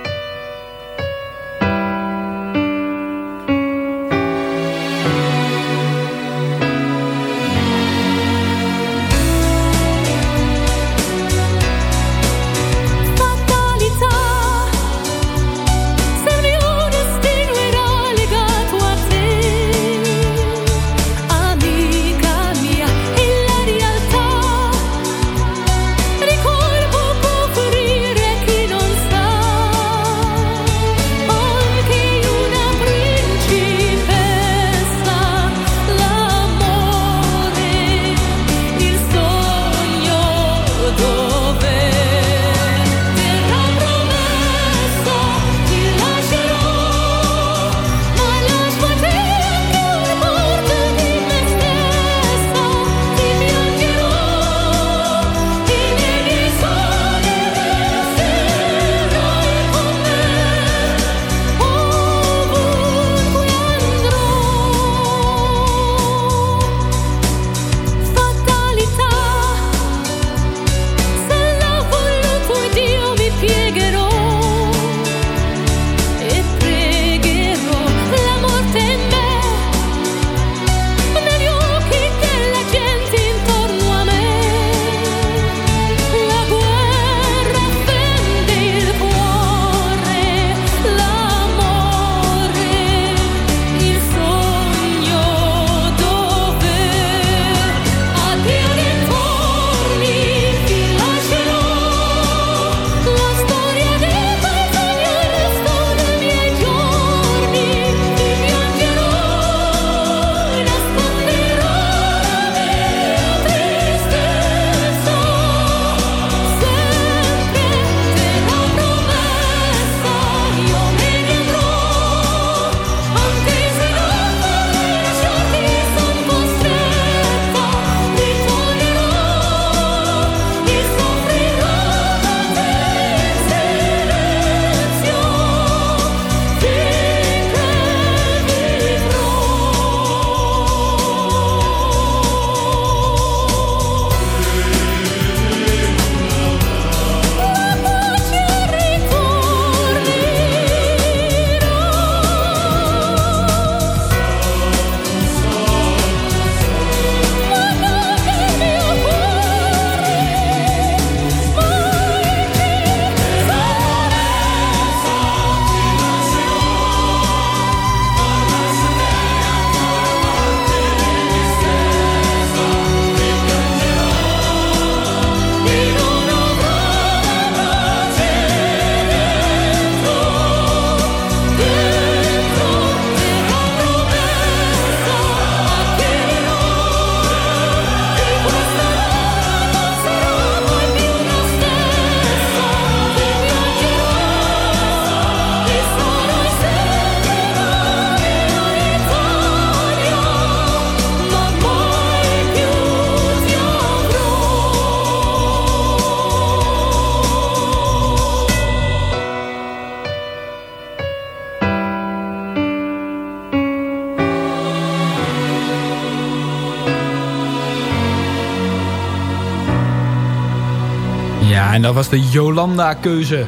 Speaker 4: Ja, en dat was de Jolanda-keuze.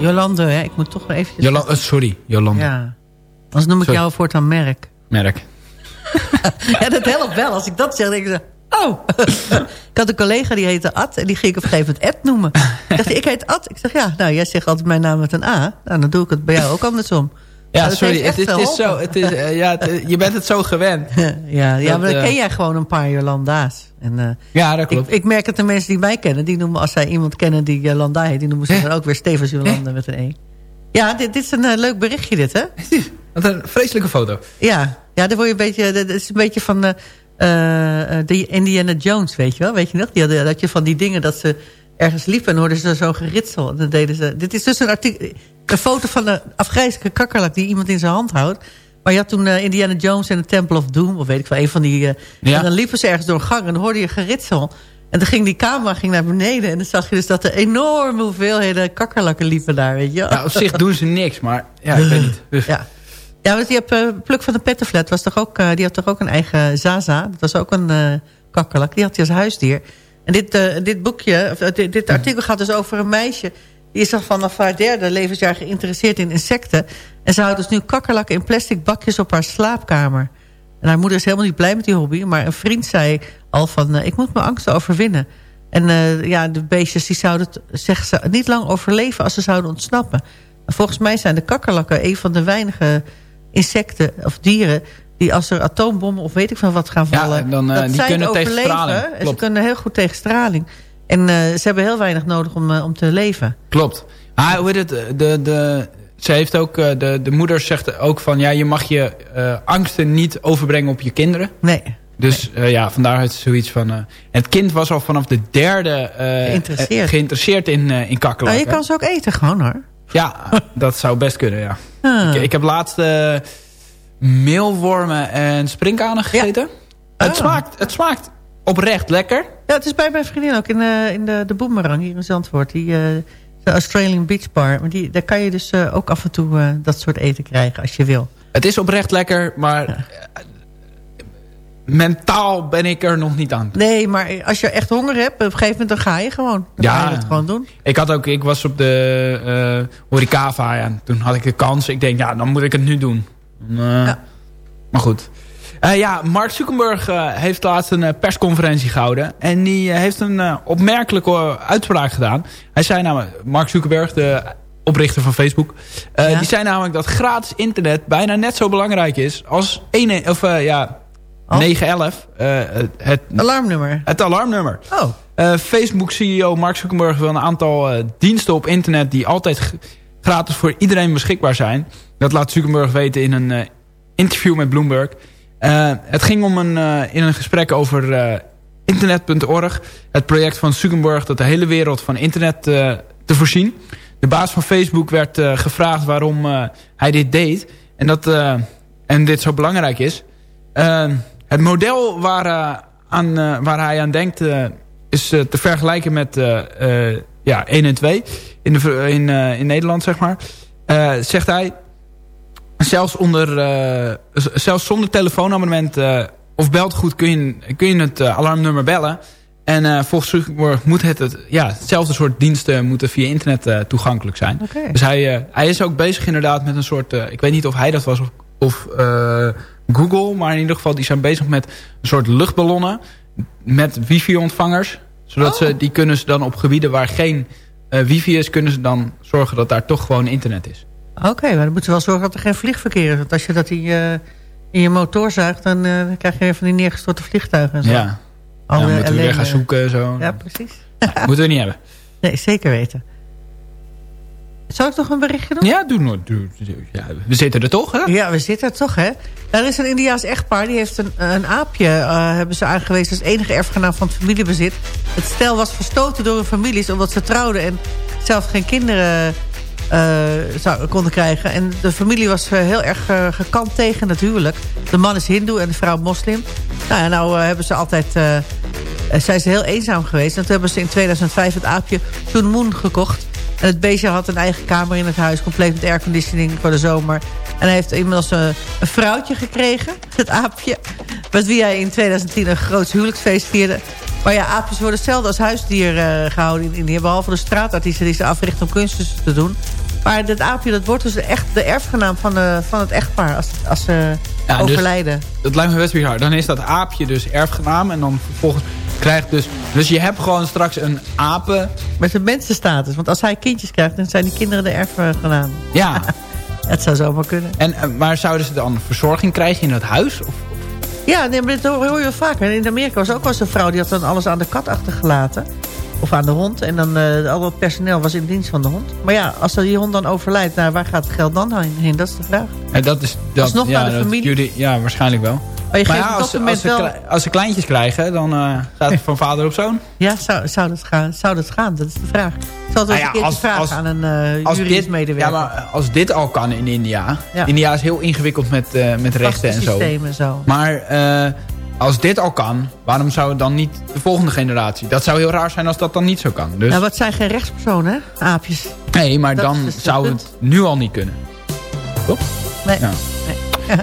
Speaker 8: Jolande, hè? ik moet toch wel.
Speaker 4: Jola- eh, sorry, Jolanda.
Speaker 8: Ja. Anders noem ik
Speaker 4: Sorry.
Speaker 8: jou voortaan merk.
Speaker 4: Merk. <laughs>
Speaker 8: Ja, dat helpt wel. Als ik dat zeg, denk ik zo... Oh! <laughs> ik had een collega die heette Ad. En die ging ik op een gegeven moment Ed noemen. Ik dacht, ik heet Ad. Ik zeg, ja, nou, jij zegt altijd mijn naam met een A. Nou, dan doe ik het bij jou ook andersom.
Speaker 4: Ja,
Speaker 5: dat
Speaker 4: sorry. Het, is- het is
Speaker 5: geholpen.
Speaker 4: zo, het is, eh, ja, het- je bent het zo gewend. <laughs>
Speaker 5: ja, ja
Speaker 4: Dat,
Speaker 5: maar dan
Speaker 4: eh,
Speaker 5: ken jij gewoon een paar Jolanda's. En, eh,
Speaker 4: Ja, dat
Speaker 5: ik,
Speaker 4: klopt.
Speaker 5: ik merk het de mensen die mij kennen. Die noemen, als zij iemand kennen die Jolanda heet... die noemen ze <laughs> dan ook weer Stevens Jolanda met een E. Ja, dit, dit is een eh, leuk berichtje dit, hè? <laughs>
Speaker 4: Wat een vreselijke foto.
Speaker 5: Ja, ja daar word je een beetje... Dat is een beetje van... eh, eh, eh, de Indiana Jones, weet je wel? Weet je nog? Die hadden, dat je van die dingen dat ze ergens liepen... en hoorden ze zo'n geritsel. En dan deden ze... Dit is dus een, artikel, een foto van een afgrijzelijke kakkerlak... die iemand in zijn hand houdt. Maar je had toen eh, Indiana Jones en de Temple of Doom... of weet ik wel, een van die... eh,
Speaker 4: Ja.
Speaker 5: En dan liepen ze ergens door een gang en dan hoorde je geritsel. En dan ging die camera ging naar beneden... en dan zag je dus dat er enorme hoeveelheden kakkerlakken liepen daar, weet je?
Speaker 4: Ja, op zich doen ze niks, maar ja, ik weet niet. Dus,
Speaker 5: Ja. Ja, want hebt eh, Pluk van de Pettenflat was toch ook, die had toch ook een eigen Zaza. Dat was ook een kakkerlak. Die had hij als huisdier. En dit, dit boekje, of, dit, dit artikel gaat dus over een meisje. Die is al vanaf haar derde levensjaar geïnteresseerd in insecten. En ze houdt dus nu kakkerlakken in plastic bakjes op haar slaapkamer. En haar moeder is helemaal niet blij met die hobby. Maar een vriend zei al van, eh, ik moet mijn angsten overwinnen. En eh, ja, de beestjes die zouden, zegt ze, niet lang overleven als ze zouden ontsnappen. Maar volgens mij zijn de kakkerlakken een van de weinige insecten of dieren... die als er atoombommen of weet ik van wat gaan
Speaker 4: Ja,
Speaker 5: vallen...
Speaker 4: dan, eh,
Speaker 5: dat
Speaker 4: die
Speaker 5: zij
Speaker 4: kunnen
Speaker 5: het
Speaker 4: tegen
Speaker 5: overleven.
Speaker 4: straling.
Speaker 5: Ze kunnen heel goed tegen straling. En eh, ze hebben heel weinig nodig om, eh, om te leven.
Speaker 4: Klopt. Ah, hoe het? De, de, ze heeft ook, eh, de, de moeder zegt ook van... ja, je mag je eh, angsten niet overbrengen op je kinderen.
Speaker 5: Nee.
Speaker 4: Dus eh, ja, vandaar het zoiets van... eh, het kind was al vanaf de derde eh,
Speaker 5: Geïnteresseerd.
Speaker 4: eh, geïnteresseerd in, eh in
Speaker 5: Nou,
Speaker 4: kakkerlakken.
Speaker 5: je kan ze ook eten gewoon hoor.
Speaker 4: Ja, <laughs> dat zou best kunnen, ja.
Speaker 5: Ah.
Speaker 4: Ik, ik heb laatst eh, meelwormen en springkanen gegeten. Het,
Speaker 5: Ah.
Speaker 4: smaakt, het smaakt oprecht lekker.
Speaker 5: Ja, het is bij mijn vriendin ook in, de, in de, de Boomerang hier in Zandvoort. Die, eh, de Australian Beach Bar. Maar die, daar kan je dus eh, ook af en toe eh, dat soort eten krijgen als je wil.
Speaker 4: Het is oprecht lekker, maar eh, mentaal ben ik er nog niet aan.
Speaker 5: Nee, maar als je echt honger hebt, op een gegeven moment dan ga je gewoon. Dan
Speaker 4: Ja.
Speaker 5: ga je het gewoon doen.
Speaker 4: Ik, had ook, ik was op de eh Horecava ja, en toen had ik de kans. Ik denk, ja, dan moet ik het nu doen. Dan, eh,
Speaker 5: Ja.
Speaker 4: Maar goed. Eh, ja, Mark Zuckerberg eh, heeft laatst een eh, persconferentie gehouden. En die heeft een opmerkelijke uitspraak gedaan. Hij zei namelijk, Mark Zuckerberg, de oprichter van Facebook.
Speaker 5: Ja.
Speaker 4: Die zei namelijk dat gratis internet bijna net zo belangrijk is als 1, of, ja,
Speaker 5: Als?
Speaker 4: 911. eh, het,
Speaker 5: Alarmnummer.
Speaker 4: het alarmnummer.
Speaker 5: Oh,
Speaker 4: Facebook-CEO Mark Zuckerberg wil een aantal diensten op internet... die altijd gratis voor iedereen beschikbaar zijn. Dat laat Zuckerberg weten in een interview met Bloomberg. Eh, het ging om een, eh, in een gesprek over eh, internet.org. Het project van Zuckerberg dat de hele wereld van internet te voorzien. De baas van Facebook werd gevraagd waarom hij dit deed. En, dat, en dit zo belangrijk is. Eh, het model waar, aan, waar hij aan denkt... is te vergelijken met ja, 1 en 2 in, de, in, in Nederland, zeg maar. Zegt hij, zelfs, onder, eh, zelfs zonder telefoonabonnement eh, of beltegoed kun je, kun je het eh, alarmnummer bellen. En volgens Zuckerberg moet het, het ja, hetzelfde soort diensten moeten via internet toegankelijk zijn. Dus hij, hij is ook bezig inderdaad met een soort... ik weet niet of hij dat was of, of Google. Maar in ieder geval, die zijn bezig met een soort luchtballonnen. Met wifi-ontvangers. Zodat
Speaker 5: Oh.
Speaker 4: ze, die kunnen ze dan op gebieden waar geen wifi is... kunnen ze dan zorgen dat daar toch gewoon internet is.
Speaker 5: Oké, maar dan moeten we wel zorgen dat er geen vliegverkeer is. Want als je dat in je, in je motor zuigt, dan, eh, krijg je van die neergestorte vliegtuigen. En zo.
Speaker 4: Ja, dan moeten we weer gaan zoeken en zo.
Speaker 5: Ja, precies. <laughs>
Speaker 4: Moeten we niet hebben.
Speaker 5: Nee, zeker weten. Zou ik nog een berichtje doen?
Speaker 4: Ja, doe nooit. Doe, doe- ja, we zitten er toch, hè?
Speaker 5: Ja, we zitten er toch, hè? Er is een Indiaas echtpaar, die heeft een, een aapje... eh, hebben ze aangewezen als enige erfgenaam van het familiebezit. Het stel was verstoten door hun families omdat ze trouwden... en zelf geen kinderen zou, konden krijgen. En de familie was eh, heel erg eh, gekant tegen het huwelijk. De man is hindoe en de vrouw moslim. Nou ja, nou eh, hebben ze altijd... eh, eh, zijn ze heel eenzaam geweest. En toen hebben ze in 2005 het aapje Toon Moon gekocht. En het beestje had een eigen kamer in het huis. Compleet met airconditioning voor de zomer. En hij heeft inmiddels een, een vrouwtje gekregen. <laughs> Het aapje. Met wie hij in 2010 een groot huwelijksfeest vierde. Maar ja, aapjes worden zelden als huisdier eh, gehouden in Indië. Behalve de straatartiesten die ze africhten om kunstjes te doen. Maar dat aapje dat wordt dus echt de erfgenaam van, de, van het echtpaar. Als, als ze
Speaker 4: Ja, dus-
Speaker 5: overlijden.
Speaker 4: Dat lijkt me best bizar. Dan is dat aapje dus erfgenaam. En dan vervolgens krijgt dus... Dus je hebt gewoon straks een apen...
Speaker 5: Met een mensenstatus. Want als hij kindjes krijgt, dan zijn die kinderen de erfgenaam.
Speaker 4: Ja, <laughs>
Speaker 6: Het zou zomaar kunnen.
Speaker 4: En, eh, maar zouden ze dan verzorging krijgen in het huis? Of,
Speaker 6: Ja, nee, maar dat hoor je wel vaker. In Amerika was ook wel eens een vrouw... die had dan alles aan de kat achtergelaten. Of aan de hond. En dan eh al het personeel was in dienst van de hond. Maar ja, als die hond dan overlijdt... Nou, waar gaat het geld dan heen? Dat is de vraag.
Speaker 4: en dat is, dat,
Speaker 6: Alsnog
Speaker 4: ja,
Speaker 6: naar de
Speaker 4: dat
Speaker 6: familie?
Speaker 4: Jullie, ja, waarschijnlijk wel.
Speaker 6: Maar je
Speaker 4: Maar
Speaker 6: geeft
Speaker 4: ja, als,
Speaker 6: dat
Speaker 4: ze,
Speaker 6: wel...
Speaker 4: als ze kleintjes krijgen, dan eh, gaat het <laughs> van vader op zoon.
Speaker 6: Ja, zou, zou, dat gaan, zou dat gaan? Dat is de vraag. Zal het wel
Speaker 4: Nou ja, als-
Speaker 6: vragen
Speaker 4: als-
Speaker 6: aan een uh,
Speaker 4: dit,
Speaker 6: medewerker.
Speaker 4: ja, maar als dit al kan in India.
Speaker 6: Ja.
Speaker 4: India is heel ingewikkeld met, eh, met rechten en zo.
Speaker 6: systemen en zo.
Speaker 4: Maar eh, als dit al kan, waarom zou het dan niet de volgende generatie? Dat zou heel raar zijn als dat dan niet zo kan. Dus,
Speaker 6: Nou, wat zijn geen rechtspersonen, hè? Aapjes.
Speaker 4: nee, maar
Speaker 6: dat
Speaker 4: dan
Speaker 6: dus
Speaker 4: zou het nu al niet kunnen. Toch?
Speaker 6: Nee.
Speaker 4: Ja.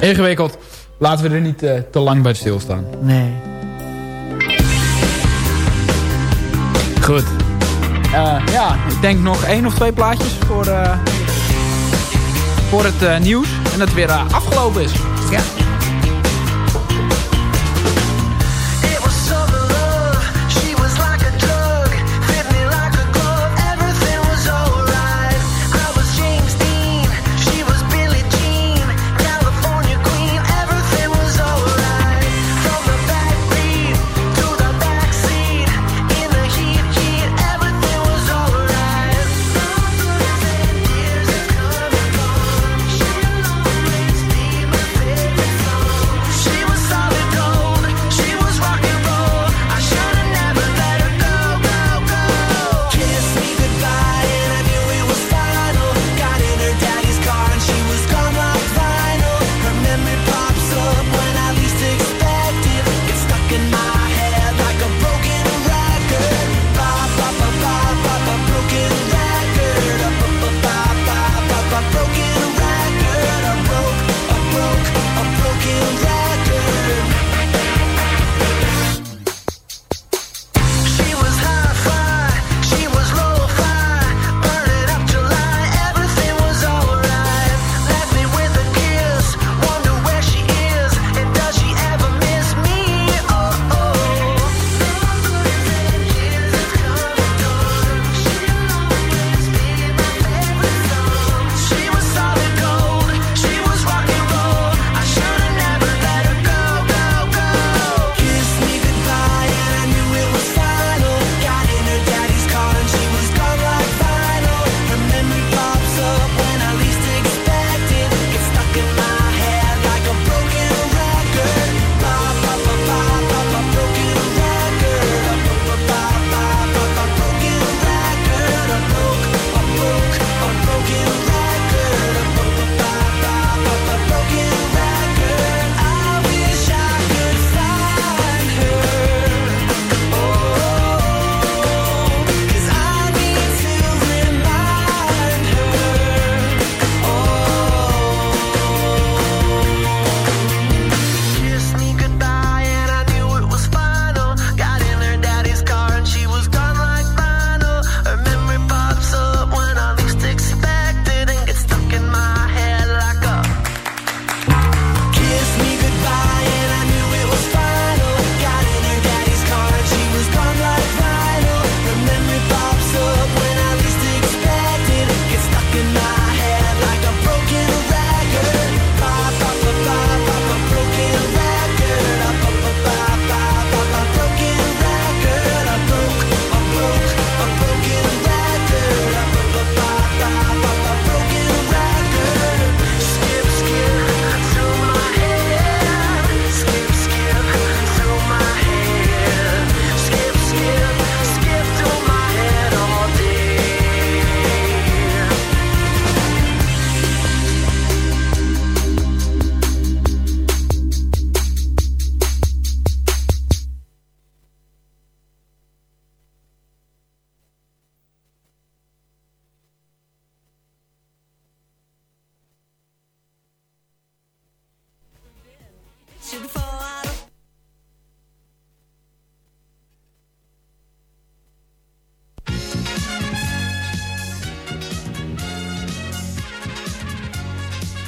Speaker 4: <laughs> Ingewikkeld. Laten we er niet eh, te lang bij stilstaan.
Speaker 6: Nee.
Speaker 4: Goed. Eh, ja, ik denk nog één of twee plaatjes voor, eh, voor het eh, nieuws. En dat het weer afgelopen is.
Speaker 6: Ja.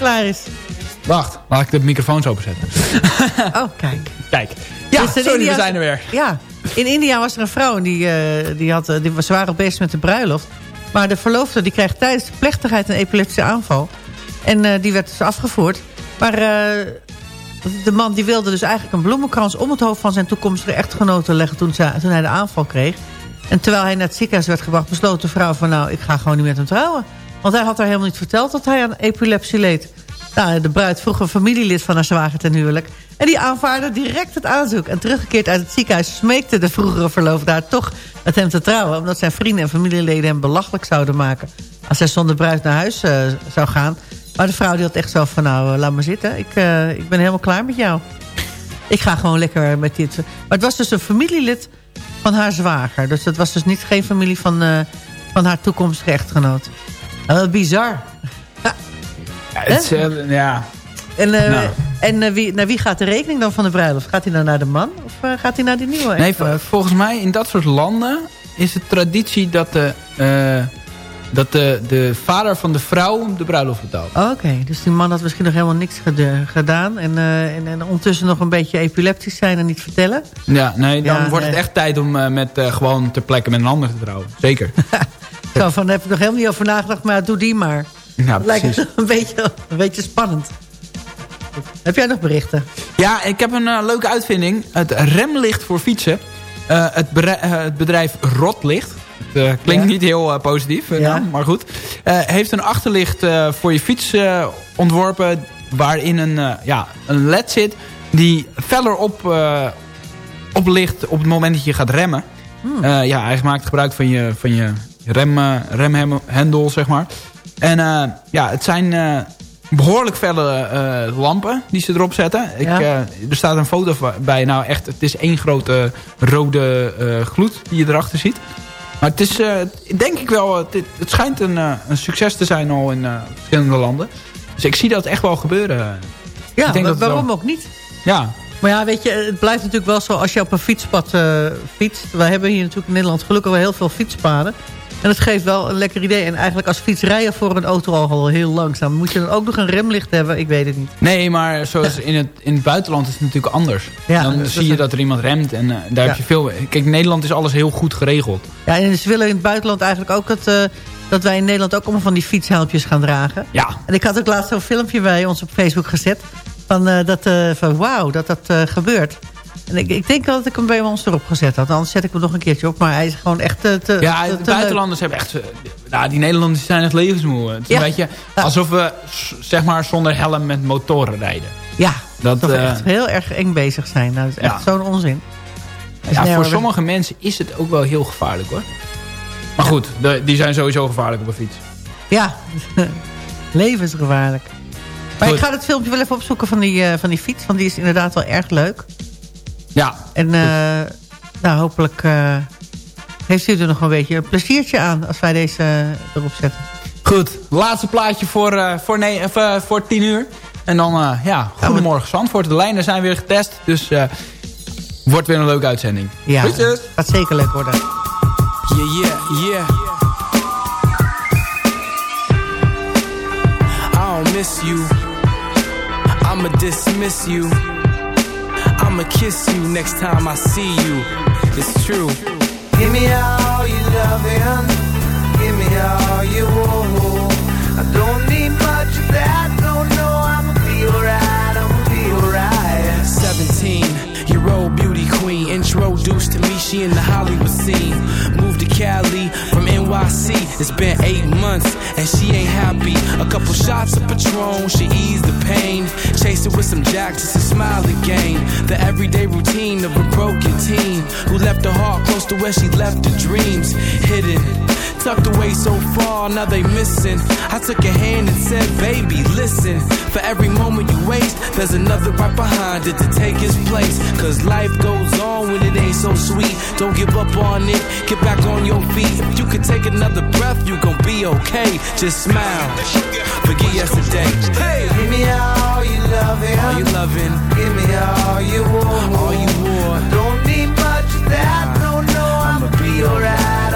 Speaker 6: Klaar is.
Speaker 4: Wacht, laat ik de microfoons openzetten. <laughs>
Speaker 6: Oh, kijk.
Speaker 4: Kijk. Ja,
Speaker 6: Dus
Speaker 4: sorry,
Speaker 6: India-
Speaker 4: we zijn er weer.
Speaker 6: Ja, in India was er een vrouw en die, eh, die, had, eh, die was zwaar bezig met de bruiloft. Maar de verloofde die krijgt tijdens de plechtigheid een epileptische aanval.
Speaker 5: En eh, die werd dus afgevoerd. Maar de man die wilde dus eigenlijk een bloemenkrans... om het hoofd van zijn toekomstige echtgenote leggen... toen, ze, toen hij de aanval kreeg. En terwijl hij naar het ziekenhuis werd gebracht... besloot de vrouw van nou, ik ga gewoon niet met hem trouwen. Want hij had haar helemaal niet verteld dat hij aan epilepsie leed. Nou, de bruid vroeg een familielid van haar zwager ten huwelijk. En die aanvaarde direct het aanzoek. En teruggekeerd uit het ziekenhuis smeekte de vroegere verloofde haar toch met hem te trouwen. Omdat zijn vrienden en familieleden hem belachelijk zouden maken. Als hij zonder bruid naar huis eh, zou gaan. Maar de vrouw die had echt zo van nou, eh, laat maar zitten. Ik, eh, ik ben helemaal klaar met jou. Ik ga gewoon lekker met dit. Maar het was dus een familielid van haar zwager. Dus het was dus niet geen familie van, van haar toekomstige echtgenoot. Wat bizar.
Speaker 4: Ja, het eh, ja.
Speaker 5: En, eh,
Speaker 4: Nou.
Speaker 5: en eh, wie, naar wie gaat de rekening dan van de bruiloft? Gaat hij dan naar de man of gaat hij naar die nieuwe?
Speaker 4: Nee, volgens mij in dat soort landen is het traditie dat de, dat de, de vader van de vrouw de bruiloft betaalt.
Speaker 5: Oh, Oké, dus die man had misschien nog helemaal niks gedaan. En, en, en ondertussen nog een beetje epileptisch zijn en niet vertellen.
Speaker 4: Ja, nee, dan
Speaker 5: Ja,
Speaker 4: wordt het echt tijd om met, gewoon ter plekke met een ander te trouwen. Zeker. <laughs>
Speaker 5: Zo van, daar heb ik nog helemaal niet over nagedacht, maar doe die maar.
Speaker 4: Ja,
Speaker 5: Lijkt
Speaker 4: precies.
Speaker 5: me een beetje, een beetje spannend. Heb jij nog berichten?
Speaker 4: Ja, ik heb een eh, leuke uitvinding. Het remlicht voor fietsen. Eh, het, eh, het bedrijf Rotlicht. Het klinkt
Speaker 5: Ja.
Speaker 4: niet heel positief,
Speaker 5: Ja.
Speaker 4: naam, maar goed. Heeft een achterlicht voor je fiets ontworpen... waarin een, ja, een led zit die feller op, oplicht op het moment dat je gaat remmen. Eh, ja, hij maakt gebruik van je, van je rem, eh, remhendel, zeg maar. En eh, ja, het zijn eh, behoorlijk felle lampen die ze erop zetten. Ik,
Speaker 5: Ja.
Speaker 4: er staat een foto bij. Nou echt, het is één grote rode gloed die je erachter ziet. Maar het is, denk ik wel, het, het schijnt een, een succes te zijn al in verschillende landen. Dus ik zie dat echt wel gebeuren.
Speaker 5: Ja, waarom
Speaker 4: wel-
Speaker 5: ook niet?
Speaker 4: Ja,
Speaker 5: Maar ja, weet je, het blijft natuurlijk wel zo als je op een fietspad fietst. Wij hebben hier natuurlijk in Nederland gelukkig wel heel veel fietspaden. En het geeft wel een lekker idee. En eigenlijk als fietsrijden voor een auto al heel langzaam. Moet je dan ook nog een remlicht hebben? Ik weet het niet.
Speaker 4: Nee, maar zoals <laughs> in het, in het buitenland is het natuurlijk anders.
Speaker 5: Ja,
Speaker 4: dan
Speaker 5: dat is
Speaker 4: zie je dat er iemand remt en eh, daar
Speaker 5: Ja.
Speaker 4: heb je veel... Kijk, in Nederland is alles heel goed geregeld.
Speaker 5: Ja, en ze willen in het buitenland eigenlijk ook dat, eh, dat wij in Nederland ook allemaal van die fietshelmpjes gaan dragen.
Speaker 4: Ja,
Speaker 5: En ik had ook laatst zo'n filmpje bij ons op Facebook gezet. Van, eh, dat, van wauw, dat dat gebeurt. En ik, ik denk dat ik hem bij ons erop gezet had. Anders zet ik hem nog een keertje op. Maar hij is gewoon echt eh, te,
Speaker 4: ja de
Speaker 5: te
Speaker 4: buitenlanders hebben echt... eh, Nou, die Nederlanders zijn echt levensmoe. Het is
Speaker 5: Ja.
Speaker 4: een beetje alsof we zeg maar zonder helm met motoren rijden.
Speaker 5: Ja,
Speaker 4: Dat,
Speaker 5: toch
Speaker 4: eh,
Speaker 5: echt heel erg eng bezig zijn. Nou, dat is
Speaker 4: Ja.
Speaker 5: echt zo'n onzin.
Speaker 4: Ja,
Speaker 5: nee,
Speaker 4: voor sommige mensen is het ook wel heel gevaarlijk hoor. Maar goed, de- die zijn sowieso gevaarlijk op een fiets.
Speaker 5: Ja, <laughs> levensgevaarlijk. Maar
Speaker 4: Goed.
Speaker 5: ik ga het filmpje wel even opzoeken van die, van die fiets. Want die is inderdaad wel erg leuk.
Speaker 4: Ja,
Speaker 5: En eh, nou, hopelijk eh, heeft u er nog een beetje een pleziertje aan... als wij deze eh, erop zetten.
Speaker 4: goed. Laatste plaatje voor, eh, voor, nee, of, voor tien uur. En dan, eh, ja, goedemorgen Zandvoort. De lijnen zijn weer getest, dus eh, wordt weer een leuke uitzending.
Speaker 5: Ja, gaat zeker leuk worden.
Speaker 9: Yeah, yeah, yeah. I don't miss you. I'ma dismiss you. I'ma kiss you next time I see you. It's true.
Speaker 7: Give me all you loving. Give me all you want. I don't need much of that. No, no, I'ma be alright. I'ma be alright.
Speaker 9: 17 year old beauty queen introduced to me she in the hollywood scene to cali from nyc it's been eight months and she ain't happy a couple shots of patron she eased the pain chased it with some jacks just to smile again the everyday routine of a broken teen who left her heart close to where she left her dreams hidden tucked away so far, now they missing. I took a hand and said, baby, listen. For every moment you waste, there's another right behind it to take its place. Cause life goes on when it ain't so sweet. Don't give up on it, get back on your feet. If you could take another breath, you gon' be okay. Just smile, forget yesterday. Hey,
Speaker 7: Give me all you loving.
Speaker 9: all you loving,
Speaker 7: Give me all you want.
Speaker 9: all you want.
Speaker 7: Don't need much of that. No, no, I'ma be alright.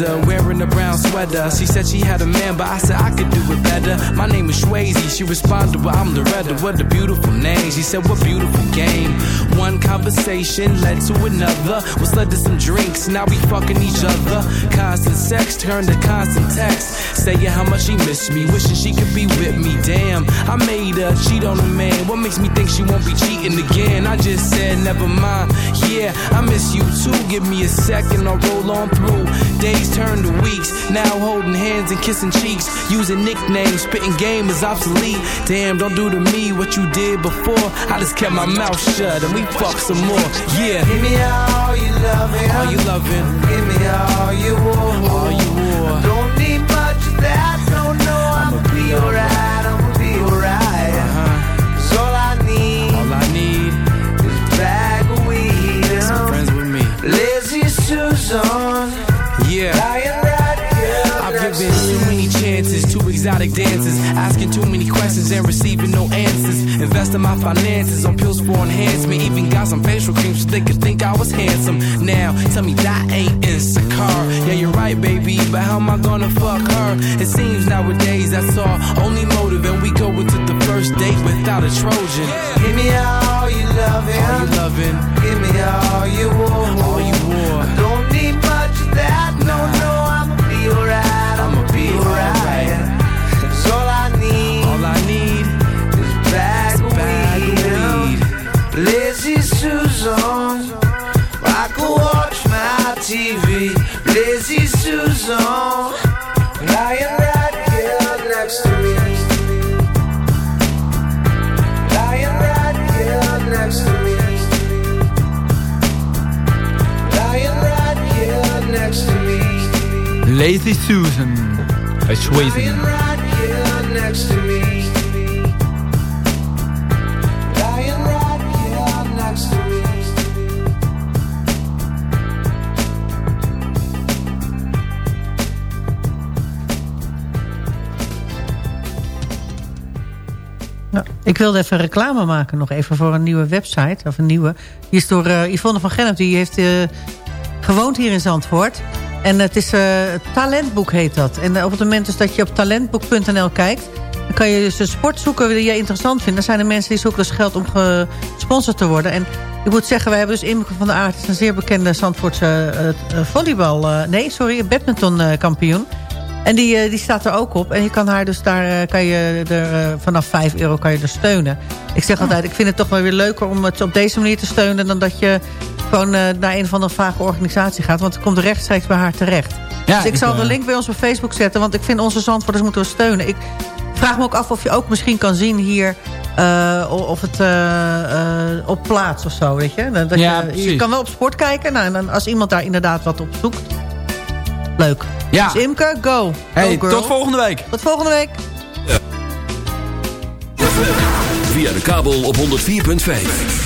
Speaker 9: Weather, wearing a brown sweater. She said she had a man, but I said I could do it better. My name is Swayze. She responded, well, I'm the redder. What a beautiful name. She said, what beautiful game. One conversation led to another, which led to some drinks. Now we fucking each other. Constant sex turned to constant text. Saying how much she missed me, wishing she could be with me. Damn, I made her cheat on a man. What makes me think she won't be cheating again? I just said, never mind. Yeah, I miss you too. Give me a second, I'll roll on through. Days turn to weeks. Now holding hands and kissing cheeks. Using nicknames, spitting game is obsolete. Damn, don't do to me what you did before. I just kept my mouth shut and we fuck some more. Yeah.
Speaker 7: Give me all you loving.
Speaker 9: All you loving.
Speaker 7: Give me all you want.
Speaker 9: All you wore.
Speaker 7: Don't need much of that.
Speaker 9: Exotic dances, asking too many questions and receiving no answers. Investing my finances on pills for enhancement, even got some facial creams so they could think I was handsome. Now, tell me that ain't Instacar. Yeah, you're right, baby, but how am I gonna fuck her? It seems nowadays that's our only motive, and we go into the first date without a Trojan.
Speaker 7: Give me all you loving.
Speaker 9: All you loving,
Speaker 7: Give me all you want.
Speaker 9: all you wore.
Speaker 7: Don't need much of that. No, Lazy Susan.
Speaker 4: Bij Swayze.
Speaker 7: Lying right here next to me. Lying right here next to me.
Speaker 5: Nou, ik wilde even reclame maken nog even voor een nieuwe website. Of een nieuwe. Die is door eh, Yvonne van Gennep. Die heeft eh, gewoond hier in Zandvoort. En het is uh, Talentboek heet dat. En op het moment dus dat je op talentboek.nl kijkt... dan kan je dus een sport zoeken die je interessant vindt. Dan zijn er mensen die zoeken dus geld om gesponsord te worden. En ik moet zeggen, wij hebben dus Imke van der Aert... is een zeer bekende Zandvoortse uh, volleybal... Uh, nee, sorry, badminton kampioen. En die, die staat er ook op. En je kan haar dus daar kan je er, vanaf 5 euro kan je er steunen. Ik zeg altijd, ik vind het toch wel weer leuker om het op deze manier te steunen... dan dat je gewoon naar een of andere vage organisatie gaat. Want het komt rechtstreeks bij haar terecht. Ja, dus ik, ik zal de link bij ons op Facebook zetten. Want ik vind onze zandvoerders moeten we steunen. Ik vraag me ook af of je ook misschien kan zien hier... of het op plaats of zo, weet je. Dat
Speaker 4: ja,
Speaker 5: je, je kan wel op sport kijken. Nou, en dan, als iemand daar inderdaad wat op zoekt... Leuk.
Speaker 4: Ja.
Speaker 5: Dus Imke, go.
Speaker 4: Hey,
Speaker 5: go
Speaker 4: tot volgende week.
Speaker 5: Tot volgende week.
Speaker 1: Ja. Via de kabel op 104.5.